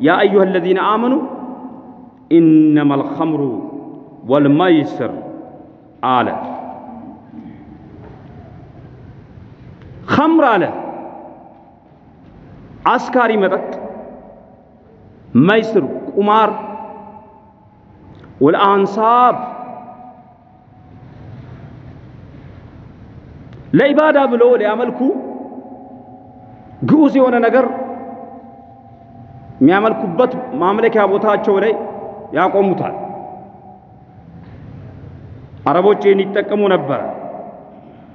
ያ አዩሃ አለዚነ አመኑ ኢነማ አልኸምሩ ወልመይስር አለ። ኸምር አለ አስካሪ መጠጥ፣ መይስር ቁማር፣ ወልአንሳብ ለኢባዳ ብሎ ሊያመልኩ ግዑዝ የሆነ ነገር የሚያመልኩበት ማምለኪያ ቦታቸው ላይ ያቆሙታል። አረቦች ይህን ይጠቀሙ ነበረ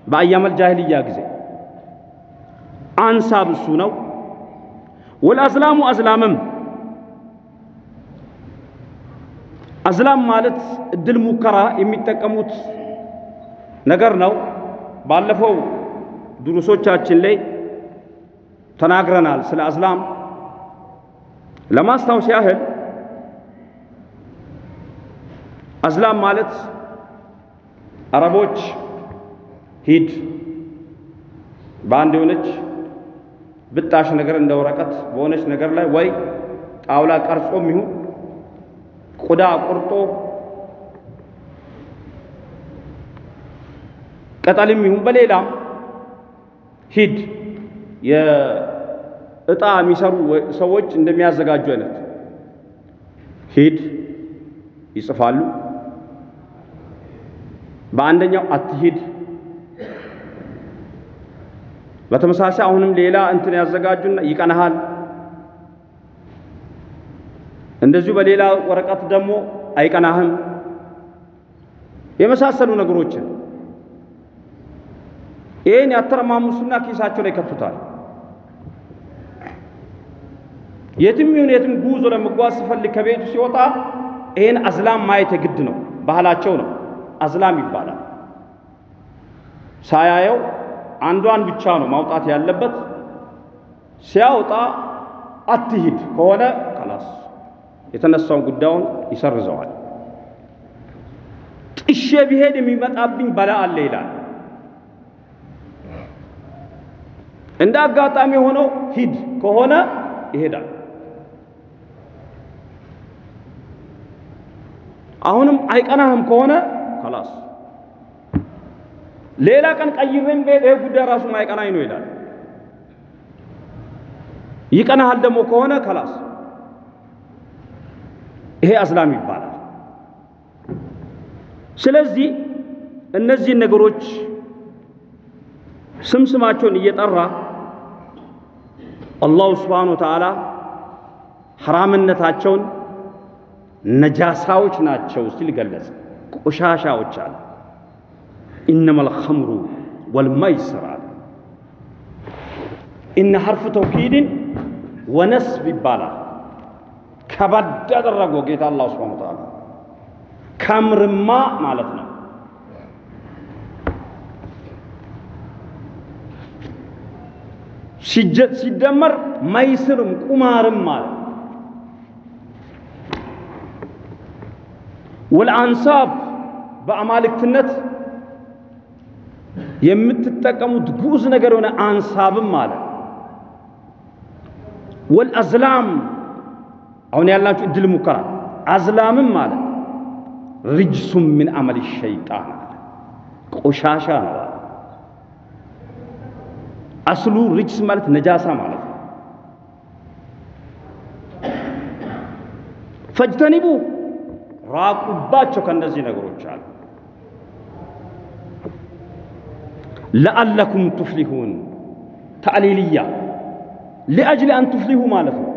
በአያመል ጃሂልያ ጊዜ። አንሳብ እሱ ነው። ወልአዝላሙ አዝላምም አዝላም ማለት እድል ሙከራ የሚጠቀሙት ነገር ነው። ባለፈው ድሩሶቻችን ላይ ተናግረናል ስለ አዝላም። ለማስታወስ ያህል አዝላም ማለት አረቦች ሂድ በአንድ የሆነች ብጣሽ ነገር እንደ ወረቀት በሆነች ነገር ላይ ወይ ጣውላ ቀርጾም ይሁን ቆዳ ቆርጦ ቅጠልም ይሁን በሌላም ሂድ የእጣ የሚሰሩ ሰዎች እንደሚያዘጋጁ አይነት ሂድ ይጽፋሉ። በአንደኛው አትሂድ። በተመሳሳይ አሁንም ሌላ እንትን ያዘጋጁና ይቀናሃል። እንደዚሁ በሌላ ወረቀት ደግሞ አይቀናህም። የመሳሰሉ ነገሮችን ይህን ያተረማሙሱና ኪሳቸው ላይ ከቱታል። የትም ይሁን የትም ጉዞ ለመጓዝ ሲፈልግ ከቤቱ ሲወጣ ይህን አዝላም ማየት የግድ ነው። ባህላቸው ነው። አዝላም ይባላል። ሳያየው አንዷን ብቻ ነው ማውጣት ያለበት። ሲያወጣ አትሂድ ከሆነ ከላስ የተነሳውን ጉዳዩን ይሰርዘዋል። ጥሼ ቢሄድ የሚመጣብኝ በላ አለ ይላል። እንደ አጋጣሚ ሆነው ሂድ ከሆነ ይሄዳል። አሁንም አይቀናህም ከሆነ ከላስ ሌላ ቀን ቀይሬም ቤት ይሄ ጉዳይ ራሱ ማይቀናኝ ነው ይላል። ይቀናሃል ደግሞ ከሆነ ከላስ ይሄ አዝላም ይባላል። ስለዚህ እነዚህን ነገሮች ስም ስማቸውን እየጠራ አላሁ ስብሓነ ወተዓላ ሐራምነታቸውን ነጃሳዎች ናቸው ሲል ገለጸ። ቆሻሻዎች አለ። ኢነማል ኸምሩ ወልመይስር አለ። ኢነ ሐርፍ ተውኪድን ወነስብ ይባላል። ከበድ ያደረገው ጌታ አላህ ሱብሓነሁ ወተዓላ ከምርማ ማለት ነው። ሲደመር መይስርም ቁማርም ማለት ወልአንሳብ በአማልክትነት የምትጠቀሙት ግዑዝ ነገር የሆነ አንሳብም ማለት ወልአዝላም አሁን ያላችሁ እድል ሙከራ አዝላምም ማለት ርጅሱም ምን አመል ሸይጣን አለ ቆሻሻ ነው አለ። አስሉ ርጅስ ማለት ነጃሳ ማለት ነው። ፈጅተኒቡ ራቁባቸው ከእነዚህ ነገሮች አሉ። ለአለኩም ቱፍሊሁን ተዕሊልያ ሊአጅሊ አን ቱፍሊሁ ማለት ነው።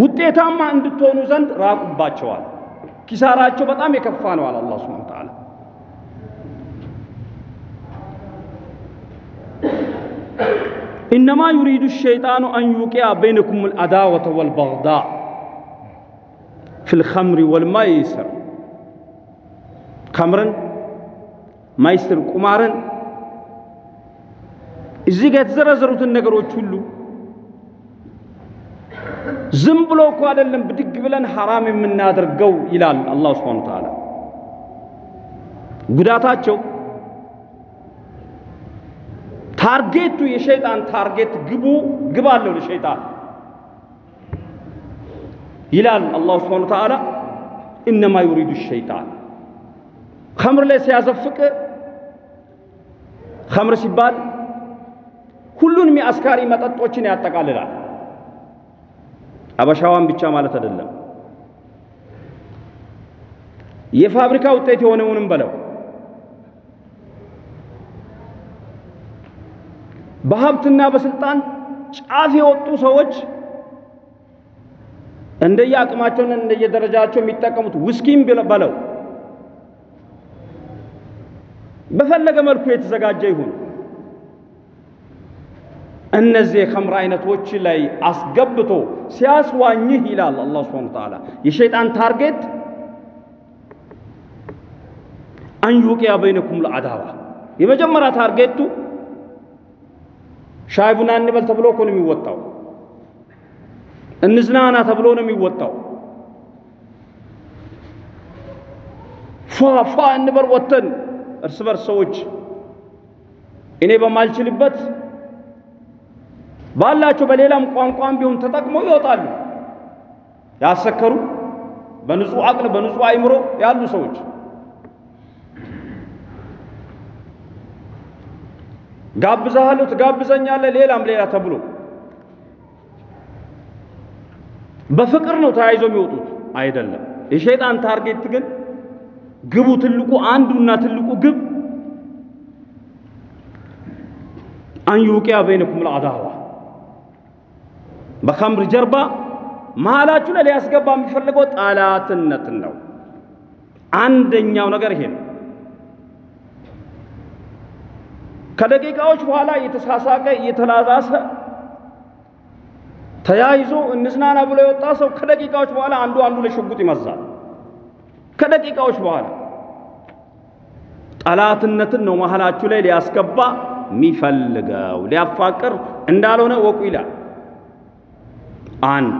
ውጤታማ እንድትሆኑ ዘንድ ራቁባቸዋል። ኪሳራቸው በጣም የከፋ ነው አለ አላህ ሱብሓነሁ ወተዓላ። ኢነማ ዩሪዱ ሸይጣኑ አን ዩቂያ በይነኩም አልአዳወተ ወልበግዳ ፊል ኸምሪ ወልማይስር ከምርን ማይስር ቁማርን እዚህ ጋር የተዘረዘሩትን ነገሮች ሁሉ ዝም ብሎ እኮ አይደለም ብድግ ብለን ሐራም የምናደርገው ይላል አላህ ሱብሓነሁ ወተዓላ። ጉዳታቸው target ኡ የሸይጣን target ግቡ አለው ለሸይጣን ይላል አላሁ سبحانه وتعالى إنما يريد الشيطان ኸምር ላይ ሲያዘፍቅ ኸምር ሲባል ሁሉንም የአስካሪ መጠጦችን ያጠቃልላል። አበሻዋን ብቻ ማለት አይደለም። የፋብሪካ ውጤት የሆነውንም በለው በሀብትና በስልጣን ጫፍ የወጡ ሰዎች እንደየ አቅማቸውና እንደየደረጃቸው የሚጠቀሙት ውስኪም በለው። በፈለገ መልኩ የተዘጋጀ ይሁን። እነዚህ የኸምር አይነቶች ላይ አስገብቶ ሲያስዋኝህ ይላል አላህ ሱብሓነሁ ወተዓላ። የሸይጣን ታርጌት አንዩቂያ በይነኩም ለአዳዋ። የመጀመሪያ ታርጌቱ ሻይ ቡና እንበል ተብሎ እኮ ነው የሚወጣው። እንዝናና ተብሎ ነው የሚወጣው። ፏ ፏ እንበል ወተን እርስ በርስ ሰዎች እኔ በማልችልበት ባላቸው በሌላም ቋንቋም ቢሆን ተጠቅመው ይወጣሉ። ያሰከሩ በንጹህ አቅል በንጹህ አይምሮ ያሉ ሰዎች ጋብዛሃለሁ፣ ትጋብዘኛለህ፣ ሌላም ሌላ ተብሎ በፍቅር ነው ተያይዞ የሚወጡት አይደለም። የሸይጣን ታርጌት ግን ግቡ ትልቁ አንዱና ትልቁ ግብ አንዩቂያ በይነኩም ልአዳዋ በኸምር ጀርባ መሃላችሁ ላይ ሊያስገባ የሚፈልገው ጠላትነትን ነው። አንደኛው ነገር ይሄ ነው። ከደቂቃዎች በኋላ እየተሳሳቀ እየተላዛሰ ተያይዞ እንዝናና ብሎ የወጣ ሰው ከደቂቃዎች በኋላ አንዱ አንዱ ላይ ሽጉጥ ይመዛል። ከደቂቃዎች በኋላ ጠላትነትን ነው መሃላችሁ ላይ ሊያስገባ የሚፈልገው ሊያፋቅር እንዳልሆነ ወቁ ይላል። አንድ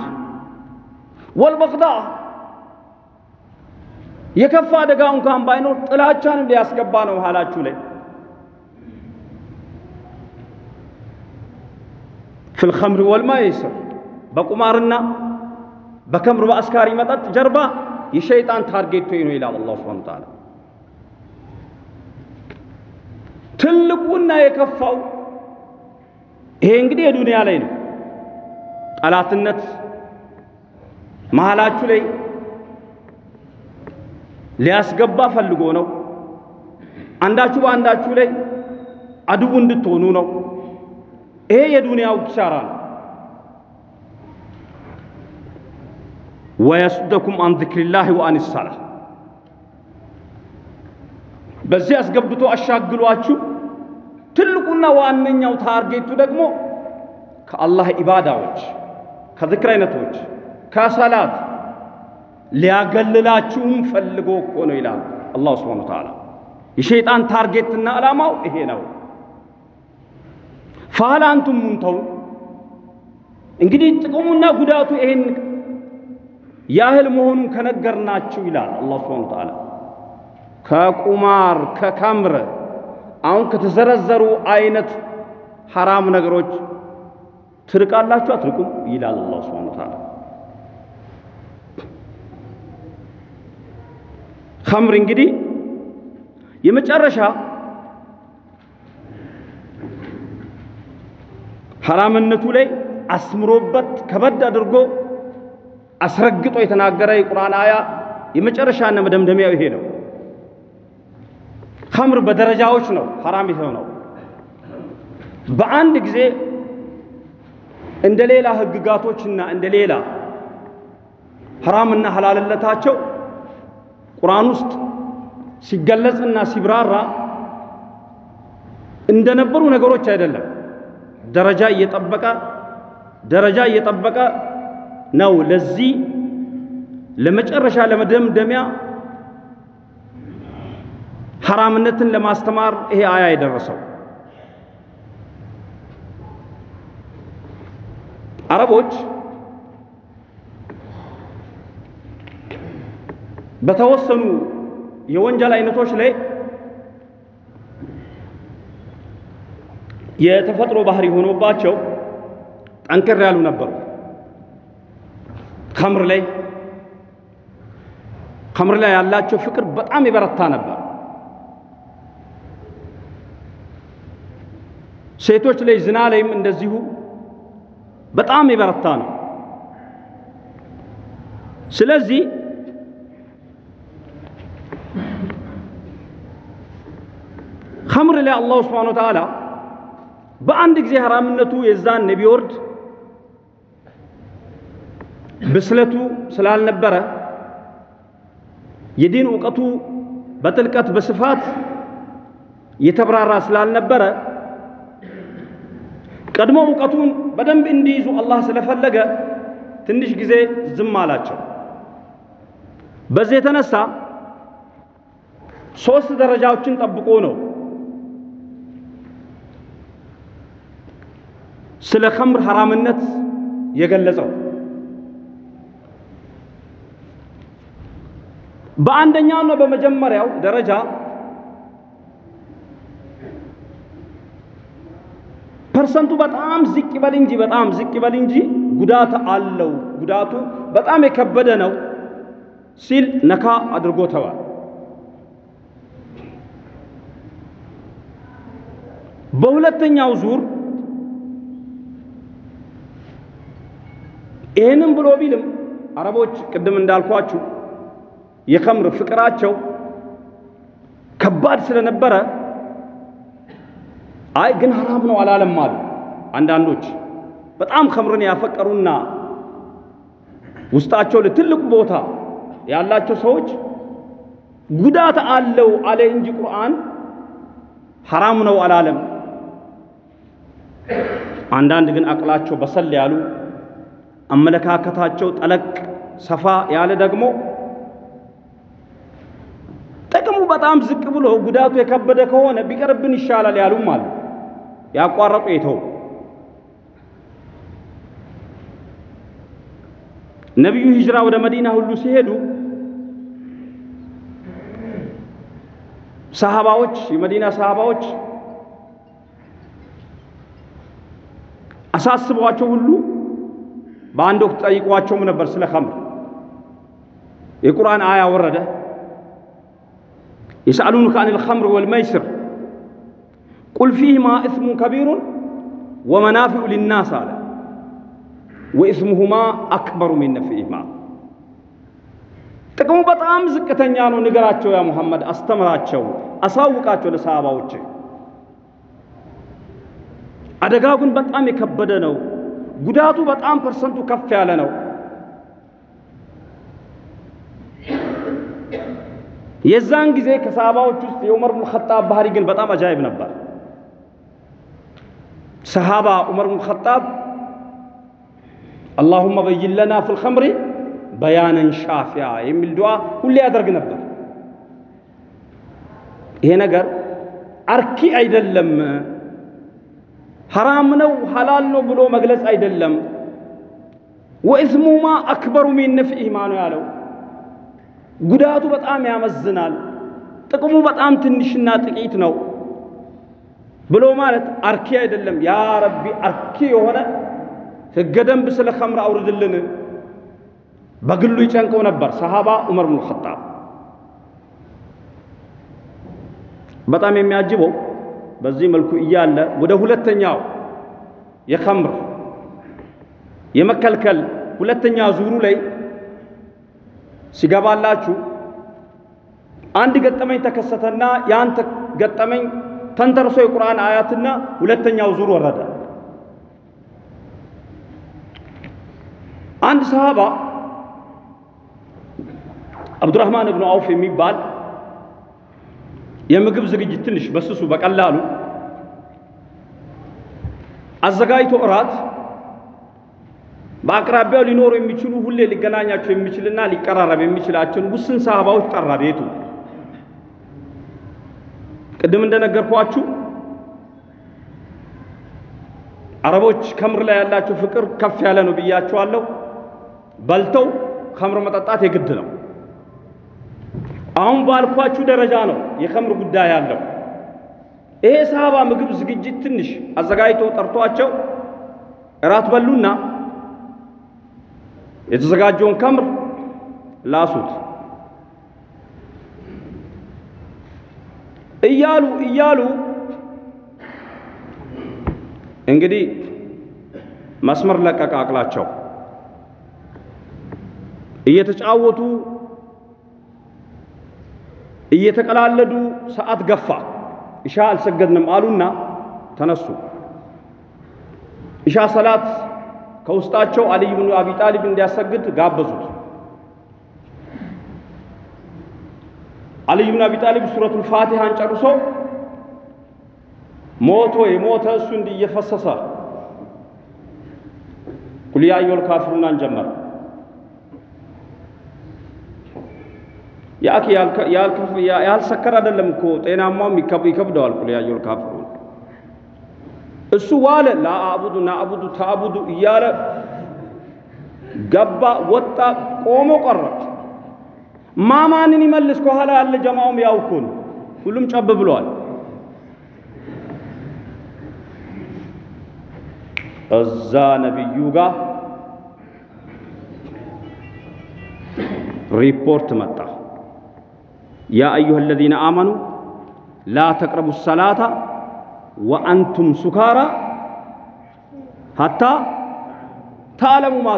والبغضاء የከፋ አደጋ እንኳን ባይኖር ጥላቻንም ሊያስገባ ነው መሃላችሁ ላይ في الخمر والميسر በቁማርና በኸምር በአስካሪ መጠጥ ጀርባ የሸይጣን target ነው ይላል አላህ سبحانه وتعالى። ትልቁና የከፋው ይሄ እንግዲህ የዱንያ ላይ ነው። ጠላትነት መሃላችሁ ላይ ሊያስገባ ፈልጎ ነው። አንዳችሁ በአንዳችሁ ላይ አድው እንድትሆኑ ነው። ይሄ የዱንያው ኪሳራ ነው። ወየሱደኩም አን ዚክሪላሂ ወአን ሰላ በዚህ አስገብቶ አሻግሏችሁ ትልቁና ዋነኛው target ኡ ደግሞ ከአላህ ኢባዳዎች ከዝክር አይነቶች ከሰላት ሊያገልላችሁም ፈልጎ እኮ ነው ይላል አላሁ سبحانه وتعالى። የሸይጣን target ና ዓላማው ይሄ ነው። فهل أنتم منتهون እንግዲህ ጥቅሙና ጉዳቱ ይሄን ያህል መሆኑን ከነገርናችሁ ይላል አላህ سبحانه وتعالى ከቁማር ከከምር አሁን ከተዘረዘሩ አይነት ሐራም ነገሮች ትርቃላችሁ አትርቁም? ይላል አላህ ሱብሓነሁ ወተዓላ። ኸምር እንግዲህ የመጨረሻ ሐራምነቱ ላይ አስምሮበት ከበድ አድርጎ አስረግጦ የተናገረ የቁርአን አያ የመጨረሻና መደምደሚያው ይሄ ነው። ኸምር በደረጃዎች ነው ሐራም የሆነው። በአንድ ጊዜ እንደ ሌላ ህግጋቶችና እንደ ሌላ ሐራምና ሐላልነታቸው ቁርአን ውስጥ ሲገለጽና ሲብራራ እንደነበሩ ነገሮች አይደለም። ደረጃ እየጠበቀ ደረጃ እየጠበቀ ነው ለዚህ ለመጨረሻ ለመደምደሚያ ሐራምነትን ለማስተማር ይሄ አያ የደረሰው። አረቦች በተወሰኑ የወንጀል አይነቶች ላይ የተፈጥሮ ባህሪ ሆኖባቸው ጠንከር ያሉ ነበሩ። ከምር ላይ ከምር ላይ ያላቸው ፍቅር በጣም የበረታ ነበር። ሴቶች ላይ ዝና ላይም እንደዚሁ በጣም የበረታ ነው። ስለዚህ ከምር ላይ አላሁ ስብሓነሁ ወተዓላ በአንድ ጊዜ ሐራምነቱ የዛን ቢወርድ ብስለቱ ስላልነበረ የዲን እውቀቱ በጥልቀት በስፋት የተብራራ ስላልነበረ ቀድሞ እውቀቱን በደንብ እንዲይዙ አላህ ስለፈለገ ትንሽ ጊዜ ዝም አላቸው። በዚህ የተነሳ ሶስት ደረጃዎችን ጠብቆ ነው ስለ ኸምር ሐራምነት የገለጸው። በአንደኛውና በመጀመሪያው ደረጃ percent ኡ በጣም ዝቅ ይበል እንጂ በጣም ዝቅ ይበል እንጂ ጉዳት አለው፣ ጉዳቱ በጣም የከበደ ነው ሲል ነካ አድርጎተዋል። በሁለተኛው ዙር ይህንም ብሎ ቢልም አረቦች ቅድም እንዳልኳችሁ የኸምር ፍቅራቸው ከባድ ስለነበረ አይ ግን ሐራም ነው አላለም አሉ። አንዳንዶች በጣም ኸምርን ያፈቀሩና ውስጣቸው ለትልቁ ቦታ ያላቸው ሰዎች ጉዳት አለው አለ እንጂ ቁርአን ሐራም ነው አላለም። አንዳንድ ግን አቅላቸው በሰል ያሉ አመለካከታቸው ጠለቅ ሰፋ ያለ ደግሞ ጥቅሙ በጣም ዝቅ ብሎ ጉዳቱ የከበደ ከሆነ ቢቀርብን ይሻላል ያሉም አሉ። ያቋረጡ የተው ነቢዩ ሂጅራ ወደ መዲና ሁሉ ሲሄዱ ሰሃባዎች የመዲና ሰሃባዎች አሳስቧቸው ሁሉ በአንድ ወቅት ጠይቋቸውም ነበር ስለ ኸምር። የቁርአን አያ ወረደ። የስአሉኑከ አኒል ኸምር ወልመይስር ቁል ፊህማ እስሙን ከቢሩን ወመናፊዑ ሊናስ አለ ወኢስሙሁማ አክበሩ ሚን ነፍዒሂማ። ጥቅሙ በጣም ዝቅተኛ ነው። ንገራቸው ያ ሙሐመድ፣ አስተምራቸው፣ አሳውቃቸው ለሰሃባዎች። አደጋው ግን በጣም የከበደ ነው። ጉዳቱ በጣም percent ኡ ከፍ ያለ ነው። የዛን ጊዜ ከሰሃባዎች ውስጥ የዑመር ብን ኸጣብ ባህሪ ግን በጣም አጃይብ ነበር። ሰሃባ ዑመር ብን ኸጣብ اللهم بين لنا في الخمر بيانا شافيا የሚል ዱዓ ሁሌ ያደርግ ነበር። ይሄ ነገር አርኪ አይደለም፣ ሐራም ነው ሐላል ነው ብሎ መግለጽ አይደለም። ወኢስሙማ አክበሩ ሚን ነፍዒሂማ ነው ያለው። ጉዳቱ በጣም ያመዝናል፣ ጥቅሙ በጣም ትንሽና ጥቂት ነው ብሎ ማለት አርኪ አይደለም። ያ ረቢ አርኪ የሆነ ሕገ ደንብ ስለ ኸምር አውርድልን በግሉ ይጨንቀው ነበር ሰሃባ ዑመር ብን ኸጣብ። በጣም የሚያጅበው በዚህ መልኩ እያለ ወደ ሁለተኛው የኸምር የመከልከል ሁለተኛ ዙሩ ላይ ሲገባላችሁ አንድ ገጠመኝ ተከሰተና ያን ገጠመኝ ተንተርሶ የቁርአን አያትና ሁለተኛው ዙር ወረደ። አንድ ሰሃባ አብዱራህማን እብኑ አውፍ የሚባል የምግብ ዝግጅት ትንሽ በስሱ በቀላሉ አዘጋጅቶ እራት በአቅራቢያው ሊኖሩ የሚችሉ ሁሌ ሊገናኛቸው የሚችልና ሊቀራረብ የሚችላቸውን ውስን ሰሃባዎች ጠራ ቤቱ። ቅድም እንደነገርኳችሁ አረቦች ከምር ላይ ያላቸው ፍቅር ከፍ ያለ ነው ብያቸዋለሁ። በልተው ከምር መጠጣት የግድ ነው። አሁን ባልኳችሁ ደረጃ ነው የከምር ጉዳይ ያለው። ይሄ ሰሃባ ምግብ ዝግጅት ትንሽ አዘጋጅቶ ጠርቷቸው እራት በሉና የተዘጋጀውን ከምር ላሱት እያሉ እያሉ እንግዲህ መስመር ለቀቀ አቅላቸው። እየተጫወቱ እየተቀላለዱ ሰዓት ገፋ። ኢሻ አልሰገድንም አሉና ተነሱ። ኢሻ ሰላት ከውስጣቸው አልይ ብኑ አቢ ጣሊብ እንዲያሰግድ ጋበዙት። አልይ ብኑ አቢ ጣሊብ ሱረቱል ፋቲሃን ጨርሶ ሞቶ የሞተ እሱ እንዲህ እየፈሰሰ ቁል ያ አዩሀል ካፊሩናን ጀመረ። ያኪ ያልሰከረ አይደለም እኮ ጤናማውም ይከብደዋል። ቁል ያ አዩሀል ካፊሩን እሱ ዋለ ላአቡዱ ናአቡዱ ታአቡዱ እያለ ገባ፣ ወጣ፣ ቆሞ ቀረ። ማማንን ይመልስ? ከኋላ ያለ ጀማውም ያው እኮ ነው። ሁሉም ጨብ ብለዋል። እዛ ነቢዩ ጋር ሪፖርት መጣ። ያ አዩሃ አለዚነ አመኑ ላ ተቅረቡ ሰላታ ወአንቱም ሱካራ ሀታ ታዕለሙ ማ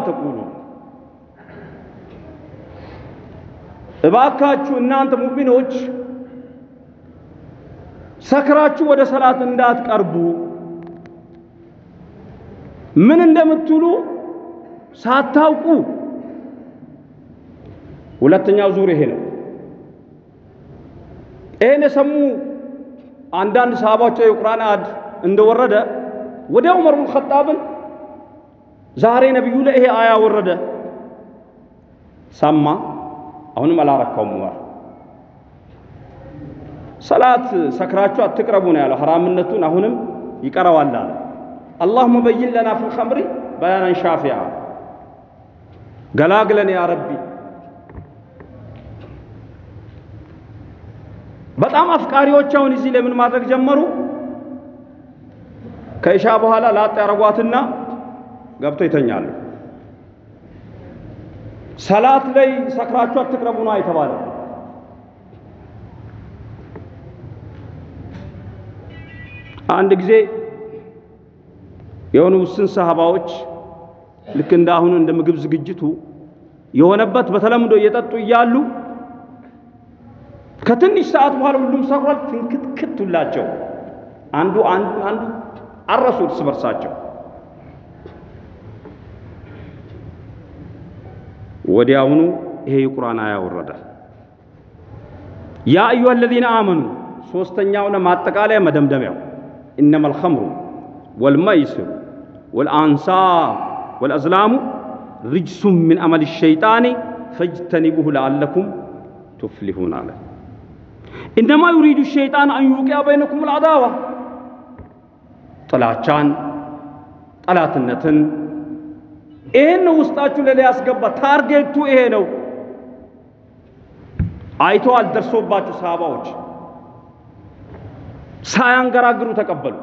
እባካችሁ እናንተ ሙእሚኖች ሰክራችሁ ወደ ሰላት እንዳትቀርቡ ምን እንደምትሉ ሳታውቁ። ሁለተኛው ዙር ይሄ ነው። ይሄን የሰሙ አንዳንድ ሰሃባዎች የቁርአን አድ እንደወረደ ወዲያው ዑመር ብን ኸጣብን ዛሬ ነቢዩ ላይ ይሄ አያ ወረደ ሰማ። አሁንም አላረካውም ዑመር ሰላት ሰክራችሁ አትቅረቡ ነው ያለው። ሐራምነቱን አሁንም ይቀረዋል አለ። አላሁመ በይን ለና ፊል ኸምሪ በያናን ሻፊዓ ገላግለን ያ ረቢ። በጣም አፍቃሪዎች አሁን እዚህ ላይ ምን ማድረግ ጀመሩ? ከኢሻ በኋላ ላጥ ያረጓትና ገብተው ይተኛሉ። ሰላት ላይ ሰክራችሁ አትቅረቡ ነው የተባለው። አንድ ጊዜ የሆኑ ውስን ሰሃባዎች ልክ እንደ አሁኑ እንደ ምግብ ዝግጅቱ የሆነበት በተለምዶ እየጠጡ እያሉ ከትንሽ ሰዓት በኋላ ሁሉም ሰክሯል። ፍንክትክት ሁላቸው አንዱ አንዱ አንዱ አረሱ እርስ በርሳቸው። ወዲያውኑ ይሄ የቁርአን አያ ወረደ። ያ አዩሃ አለዚነ አመኑ ሶስተኛውና ማጠቃለያ መደምደሚያው ኢነመል ኸምሩ ወልመይስሩ ወልአንሳብ ወልአዝላሙ ሪጅሱም ሚን አመል ሸይጣኒ ፈጅተኒቡሁ ለአለኩም تفلحون አለ። إنما يريد الشيطان أن يوقع بينكم العداوة ጥላቻን፣ ጠላትነትን ይሄን ነው ውስጣችሁ ላይ ያስገባ። target ኡ ይሄ ነው። አይተዋል፣ ደርሶባችሁ ሰሃባዎች ሳያንገራግሩ ተቀበሉ።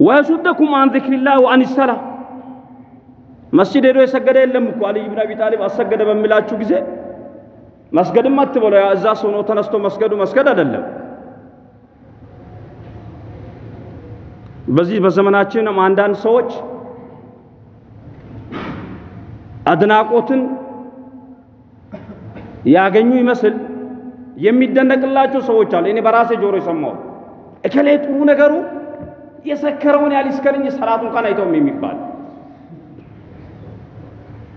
ويصدكم عن ذكر الله وعن الصلاة መስጂድ ሄዶ የሰገደ የለም እኮ አልይ ብን አቢ ጣሊብ አሰገደ በሚላችሁ ጊዜ መስገድም አትበለው። እዛ ሆኖ ተነስቶ መስገዱ መስገድ አይደለም። በዚህ በዘመናችንም አንዳንድ ሰዎች አድናቆትን ያገኙ ይመስል የሚደነቅላቸው ሰዎች አሉ። እኔ በራሴ ጆሮ የሰማው እከሌ ጥሩ ነገሩ የሰከረውን ያህል ይስከር ሰላት እንኳን አይተውም የሚባል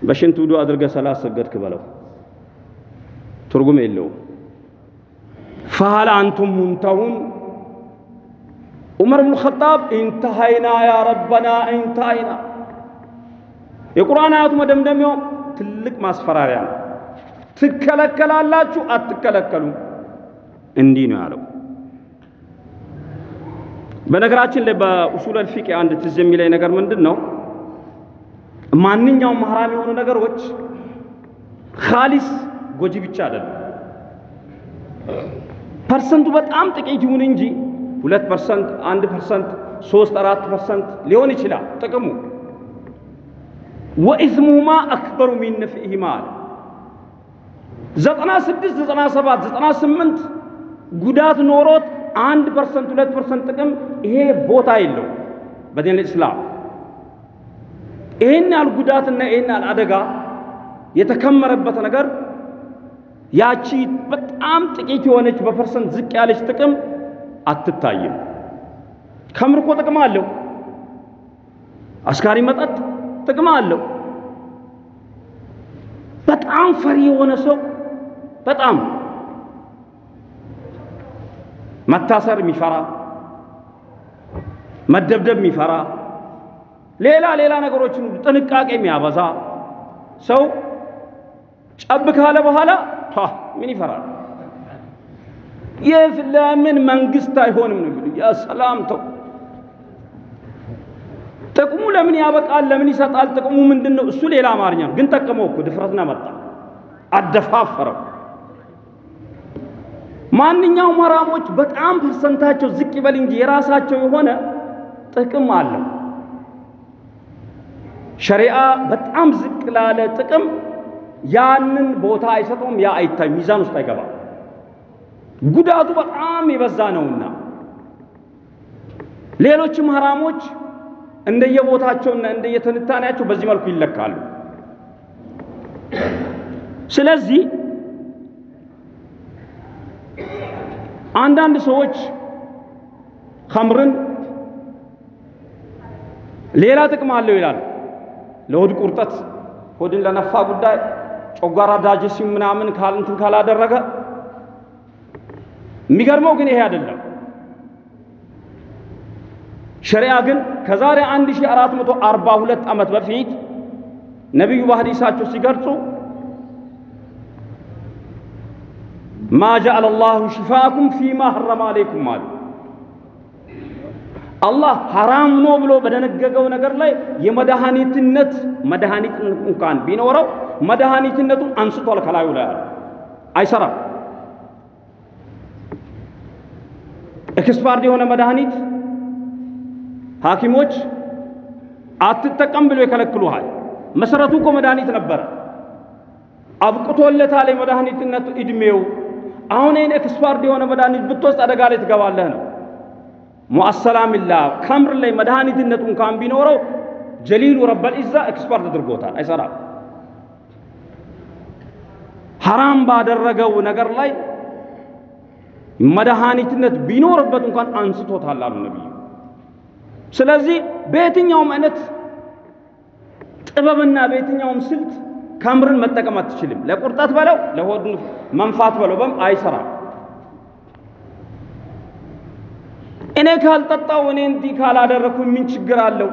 በሽንት ውዱ አድርገህ ሰላት ሰገድክ በለው ትርጉም የለውም። ፈሀል አንቱም ሙንተሁን ዑመር ብን ኸጣብ ኢንተሃይና ያ ረበና ኢንተሃይና የቁርአን አያቱ መደምደሚያው ትልቅ ማስፈራሪያ ነው። ትከለከላላችሁ፣ አትከለከሉም። እንዲህ ነው ያለው። በነገራችን ላይ በ أصول الفقه አንድ ትዝ የሚለኝ ነገር ምንድን ነው? ማንኛውም ሐራም የሆኑ ነገሮች خالص ጎጂ ብቻ አይደለም። percent ኡ በጣም ጥቂት ይሁን እንጂ ሁለት percent፣ አንድ percent፣ ሶስት አራት percent ሊሆን ይችላል ጥቅሙ። وإثمهما أكبر من نفعهما አለ። ዘጠና ስድስት ዘጠና ሰባት ዘጠና ስምንት ጉዳት ኖሮት አንድ percent ሁለት percent ጥቅም ይሄ ቦታ የለው በ دين الإسلام። ይህን ያህል ጉዳትና ይህን ያህል አደጋ የተከመረበት ነገር ያቺ በጣም ጥቂት የሆነች በ percent ዝቅ ያለች ጥቅም አትታይም። ኸምር እኮ ጥቅም አለው። አስካሪ መጠጥ ጥቅም አለው። በጣም ፈሪ የሆነ ሰው በጣም መታሰር የሚፈራ መደብደብ የሚፈራ ሌላ ሌላ ነገሮችን ጥንቃቄ የሚያበዛ ሰው ጨብ ካለ በኋላ ምን ይፈራል? ይህ ለምን መንግስት አይሆንም ነው የሚሉ የሰላም ጥቅሙ ለምን ያበቃል? ለምን ይሰጣል? ጥቅሙ ምንድን ነው? እሱ ሌላ አማርኛ ነው፣ ግን ጠቀመው እኮ ድፍረትና መጣ አደፋፈረው። ማንኛውም ሐራሞች በጣም percent ኣቸው ዝቅ ይበል እንጂ የራሳቸው የሆነ ጥቅም አለው። ሸሪዓ በጣም ዝቅ ላለ ጥቅም ያንን ቦታ አይሰጠውም። ያ አይታይ ሚዛን ውስጥ አይገባም። ጉዳቱ በጣም የበዛ ነውና ሌሎችም ሐራሞች እንደየቦታቸውና እንደየትንታኔያቸው በዚህ መልኩ ይለካሉ። ስለዚህ አንዳንድ ሰዎች ኸምርን ሌላ ጥቅም አለው ይላሉ። ለሆድ ቁርጠት፣ ሆድን ለነፋ ጉዳይ ጮጓራ ዳጀሲም ምናምን ካልንትን ካላደረገ የሚገርመው ግን ይሄ አይደለም። ሸሪዓ ግን ከዛሬ 1442 ዓመት በፊት ነቢዩ በሐዲሳቸው ሲገልጹ ማ ጀዐለ ላሁ ሽፋኩም ፊማ ሐረመ አለይኩም አሉ። አላህ ሐራም ነው ብሎ በደነገገው ነገር ላይ የመድኃኒትነት መድኃኒት እንኳን ቢኖረው መድኃኒትነቱን አንስቷል ከላዩ ላይ አይሰራም። expired የሆነ መድኃኒት ሐኪሞች አትጠቀም ብሎ ይከለክሉሃል። መሰረቱ እኮ መድኃኒት ነበረ፣ አብቅቶለታል የመድኃኒትነቱ እድሜው። አሁን ይህን expired የሆነ መድኃኒት ብትወስድ አደጋ ላይ ትገባለህ ነው። ሙአሰላሚላ ከምር ላይ መድኃኒትነቱ እንኳን ቢኖረው ጀሊሉ رب العزة expired አድርጎታል፣ አይሰራም። ሐራም ባደረገው ነገር ላይ መድኃኒትነት ቢኖርበት እንኳን አንስቶታል አሉ ነቢዩ። ስለዚህ በየትኛውም አይነት ጥበብና በየትኛውም ስልት ከምርን መጠቀም አትችልም። ለቁርጠት በለው ለሆድ መንፋት በለው በም አይሰራም። እኔ ካልጠጣው እኔ እንዲህ ካላደረኩኝ ምን ችግር አለው?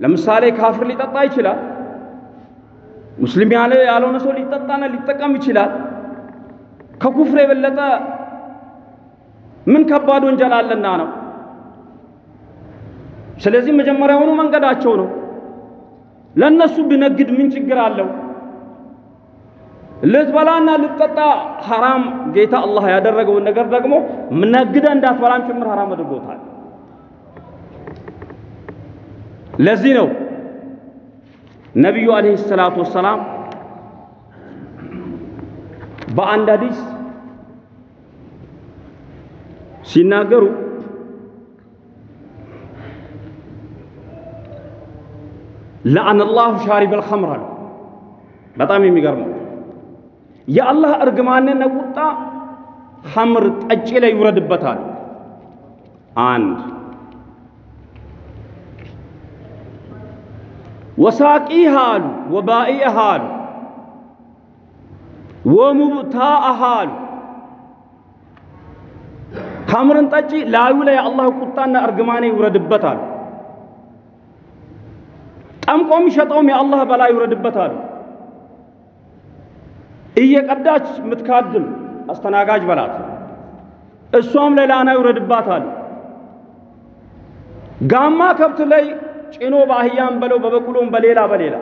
ለምሳሌ ካፍር ሊጠጣ ይችላል። ሙስሊም ያለ ያልሆነ ሰው ሊጠጣና ሊጠቀም ይችላል። ከኩፍር የበለጠ ምን ከባድ ወንጀል አለና ነው። ስለዚህ መጀመሪያውኑ መንገዳቸው ነው። ለነሱ ብነግድ ምን ችግር አለው? ልትበላና ልትጠጣ ሐራም ጌታ አላህ ያደረገውን ነገር ደግሞ ነግደ እንዳትበላም ጭምር ሐራም አድርጎታል። ለዚህ ነው ነቢዩ አለይሂ ሰላቱ ወሰላም በአንድ ሐዲስ ሲናገሩ ለአን ሻሪበል ኸምር አሉ። በጣም የሚገርመው የአላህ እርግማንና ቁጣ ኸምር ጠጪ ላይ ይውረድበታል። አንድ ወሳቂሃ አሉ ወባኢሃ አሉ ወሙብታአሃ አሉ ኸምርን ጠጪ ላዩ ላይ የአላህ ቁጣና እርግማኔ ይውረድበታል። ጠምቆ የሚሸጠውም የአላህ በላ ይውረድበታል። እየቀዳች የምትካድም አስተናጋጅ በላት እሷም ላይ ላና ይውረድባታል። ጋማ ከብት ላይ ጭኖ በአህያም በለው በበቅሎም በሌላ በሌላ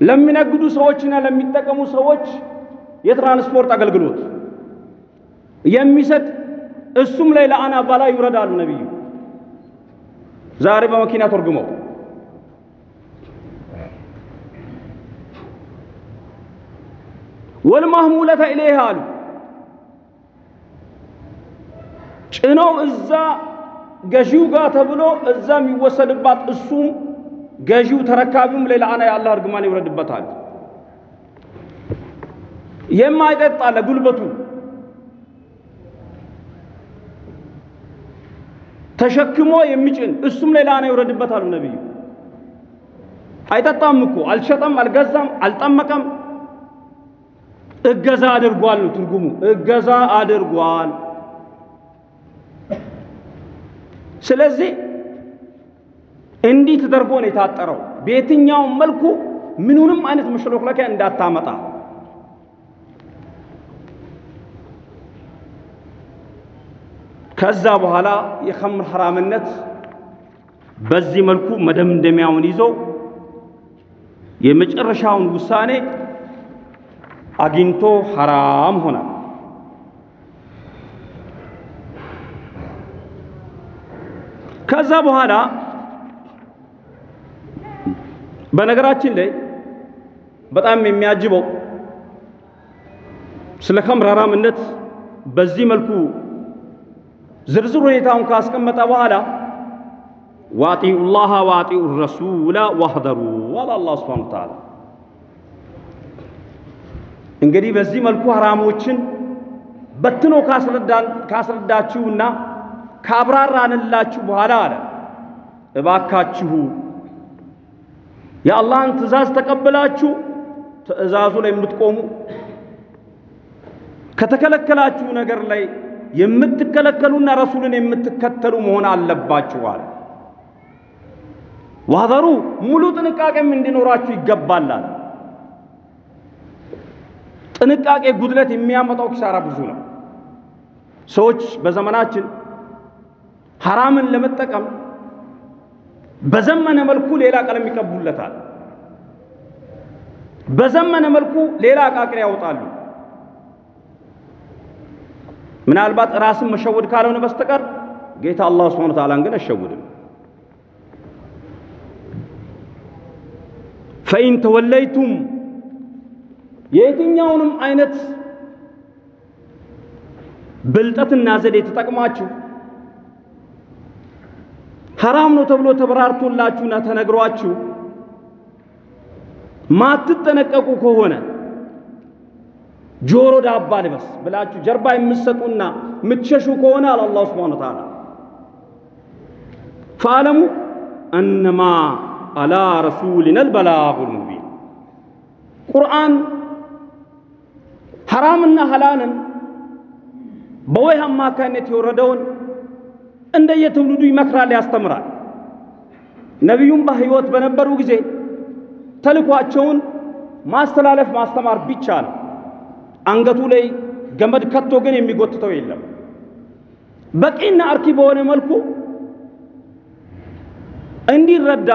ለሚነግዱ ሰዎችና ለሚጠቀሙ ሰዎች የትራንስፖርት አገልግሎት የሚሰጥ እሱም ላይ ለአና በላ ይውረዳሉ ነቢዩ። ዛሬ በመኪና ተርጉመው ወልማህሙለተ ኢለይሃ አሉ ጭነው እዛ ገዢው ጋር ተብሎ እዛ የሚወሰድባት እሱም ገዢው ተረካቢውም ሌላ አና የአላህ እርግማን ይውረድበታል። የማይጠጣ ለጉልበቱ ተሸክሞ የሚጭን እሱም ሌላ አና ይውረድበታል። ነቢዩ አይጠጣም እኮ አልሸጠም፣ አልገዛም፣ አልጠመቀም። እገዛ አድርጓል ነው ትርጉሙ። እገዛ አድርጓል። ስለዚህ እንዲህ ተደርጎ ነው የታጠረው። በየትኛውም መልኩ ምኑንም አይነት መሽሎክለኪያ እንዳታመጣ። ከዛ በኋላ የኸምር ሐራምነት በዚህ መልኩ መደምደሚያውን ይዞ የመጨረሻውን ውሳኔ አግኝቶ ሐራም ሆናል። ከዛ በኋላ በነገራችን ላይ በጣም የሚያጅበው ስለ ኸምር ሐራምነት በዚህ መልኩ ዝርዝር ሁኔታውን ካስቀመጠ በኋላ ዋጢኡ ላህ ዋጢኡ ረሱላ ዋህደሩ አለ አላህ ሱብሓነሁ ወተዓላ። እንግዲህ በዚህ መልኩ ሐራሞችን በትኖ ካስረዳችሁና ካብራራንላችሁ በኋላ አለ እባካችሁ የአላህን ትእዛዝ ተቀብላችሁ ትእዛዙ ላይ የምትቆሙ ከተከለከላችሁ ነገር ላይ የምትከለከሉና ረሱልን የምትከተሉ መሆን አለባችሁ አለ። ዋዘሩ ሙሉ ጥንቃቄም እንዲኖራችሁ ይገባል አለ። ጥንቃቄ ጉድለት የሚያመጣው ኪሳራ ብዙ ነው። ሰዎች በዘመናችን ሐራምን ለመጠቀም በዘመነ መልኩ ሌላ ቀለም ይቀቡለታል። በዘመነ መልኩ ሌላ አቃቅር ያወጣሉ። ምናልባት ራስን መሸወድ ካልሆነ በስተቀር ጌታ አላህ ሱብሓነሁ ወተዓላን ግን አሸውድም። ፈኢን ተወለይቱም የየትኛውንም አይነት ብልጠትና ዘዴ ተጠቅማችሁ ሐራም ነው ተብሎ ተበራርቶላችሁና ተነግሯችሁ ማትጠነቀቁ ከሆነ ጆሮ ዳባ ልበስ ብላችሁ ጀርባ የምትሰጡና የምትሸሹ ከሆነ አለ አላህ ሱብሓነሁ ወተዓላ። ፈአለሙ እነማ አላ ረሱሊነል በላጉል ሙቢን። ቁርአን ሐራምና ሐላልን በወይ አማካይነት የወረደውን እንደየትውልዱ ይመክራል፣ ያስተምራል። ነቢዩም በሕይወት በነበሩ ጊዜ ተልኳቸውን ማስተላለፍ ማስተማር ብቻ ነው። አንገቱ ላይ ገመድ ከቶ ግን የሚጎትተው የለም። በቂና አርኪ በሆነ መልኩ እንዲረዳ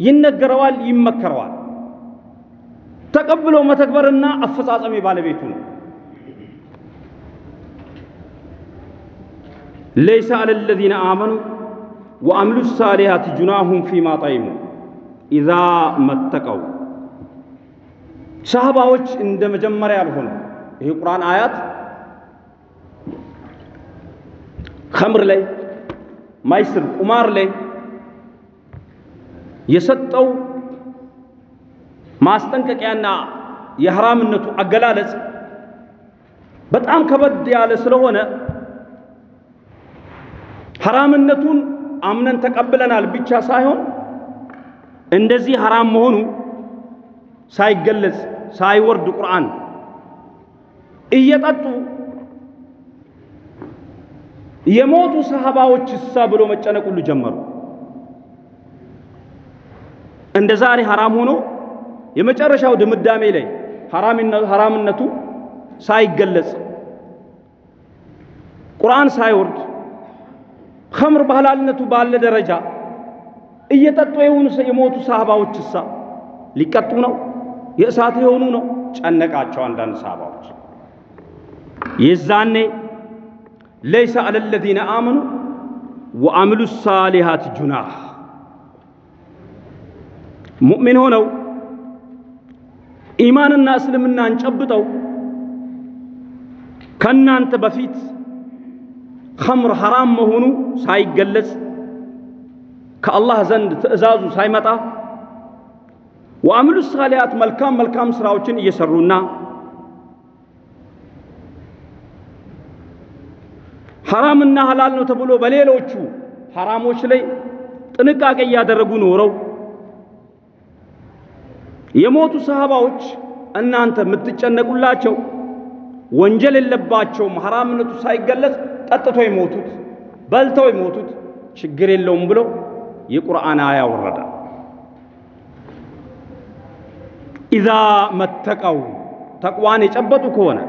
ይነገረዋል፣ ይመከረዋል። ተቀብሎ መተግበርና አፈጻጸም የባለቤቱ ነው። ለይሰ አለ አመኑ ወአምሉ ሳሊሃት ጁናሁም ፊማ ጠይሙ ኢዛ መተቀው ሰሃባዎች እንደ መጀመሪያ ያልሆኑ ይሄ ቁርአን አያት ኸምር ላይ ማይስር ቁማር ላይ የሰጠው ማስጠንቀቂያና የሐራምነቱ አገላለጽ በጣም ከበድ ያለ ስለሆነ ሐራምነቱን አምነን ተቀብለናል ብቻ ሳይሆን እንደዚህ ሐራም መሆኑ ሳይገለጽ ሳይወርድ ቁርአን እየጠጡ የሞቱ ሰሃባዎች እሳ ብሎ መጨነቅ ሁሉ ጀመሩ። እንደ ዛሬ ሐራም ሆኖ የመጨረሻው ድምዳሜ ላይ ሐራምነቱ ሳይገለጽ ቁርአን ሳይወርድ ኸምር ባህላልነቱ ባለ ደረጃ እየጠጡ የሆኑ የሞቱ ሰሃባዎች እሳ ሊቀጡ ነው፣ የእሳት የሆኑ ነው። ጨነቃቸው አንዳንድ ሰሃባዎች። የዛኔ ለይሰ አለ ለዚነ አመኑ ወአምሉ ሳሊሃት ጁናህ ሙእሚን ሆነው ኢማንና እስልምናን ጨብጠው ከእናንተ በፊት ኸምር ሐራም መሆኑ ሳይገለጽ ከአላህ ዘንድ ትእዛዙ ሳይመጣ ወአምሉ ሳሊያት መልካም መልካም ስራዎችን እየሰሩና ሐራምና ሐላል ነው ተብሎ በሌሎቹ ሐራሞች ላይ ጥንቃቄ እያደረጉ ኖረው የሞቱ ሰሃባዎች እናንተ የምትጨነቁላቸው ወንጀል የለባቸውም ሐራምነቱ ሳይገለጽ ጠጥቶ የሞቱት በልተው የሞቱት ችግር የለውም ብሎ የቁርአን አያ ወረደ። ኢዛ መተቀው ተቅዋን የጨበጡ ከሆነ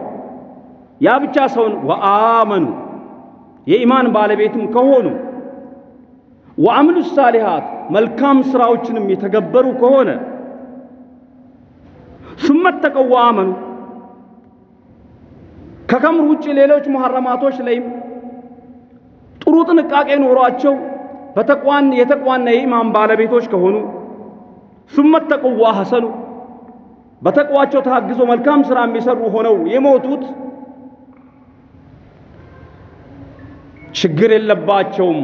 ያ ብቻ ሰውን ወአመኑ የኢማን ባለቤትም ከሆኑ ወአምሉ ሳሊሃት መልካም ስራዎችንም የተገበሩ ከሆነ ሱመ ተቀው ወአመኑ ከከምር ውጭ ሌሎች ሙሐረማቶች ላይም ጥሩ ጥንቃቄ ኖሯቸው በተቋን የተቋና የኢማን ባለቤቶች ከሆኑ ሱመ ተቀው ወአሐሰኑ በተቋቸው ታግዞ መልካም ስራ የሚሰሩ ሆነው የሞቱት ችግር የለባቸውም።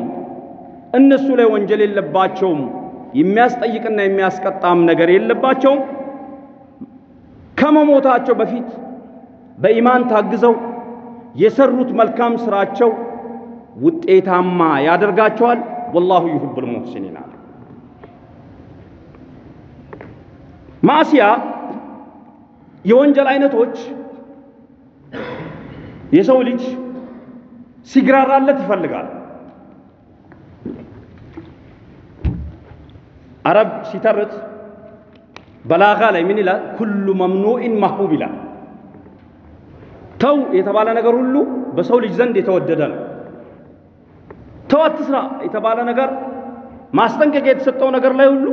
እነሱ ላይ ወንጀል የለባቸውም። የሚያስጠይቅና የሚያስቀጣም ነገር የለባቸውም። ከመሞታቸው በፊት በኢማን ታግዘው የሰሩት መልካም ስራቸው ውጤታማ ያደርጋቸዋል። ወላሁ ዩሂቡል ሙሕሲኒን አለ። ማዕሲያ የወንጀል አይነቶች የሰው ልጅ ሲግራራለት ይፈልጋል። አረብ ሲተርት በላጋ ላይ ምን ይላል? ኩሉ መምኑኢን ማህቡብ ይላል። ተው የተባለ ነገር ሁሉ በሰው ልጅ ዘንድ የተወደደ ነው። ተው አትስራ የተባለ ነገር ማስጠንቀቂያ የተሰጠው ነገር ላይ ሁሉ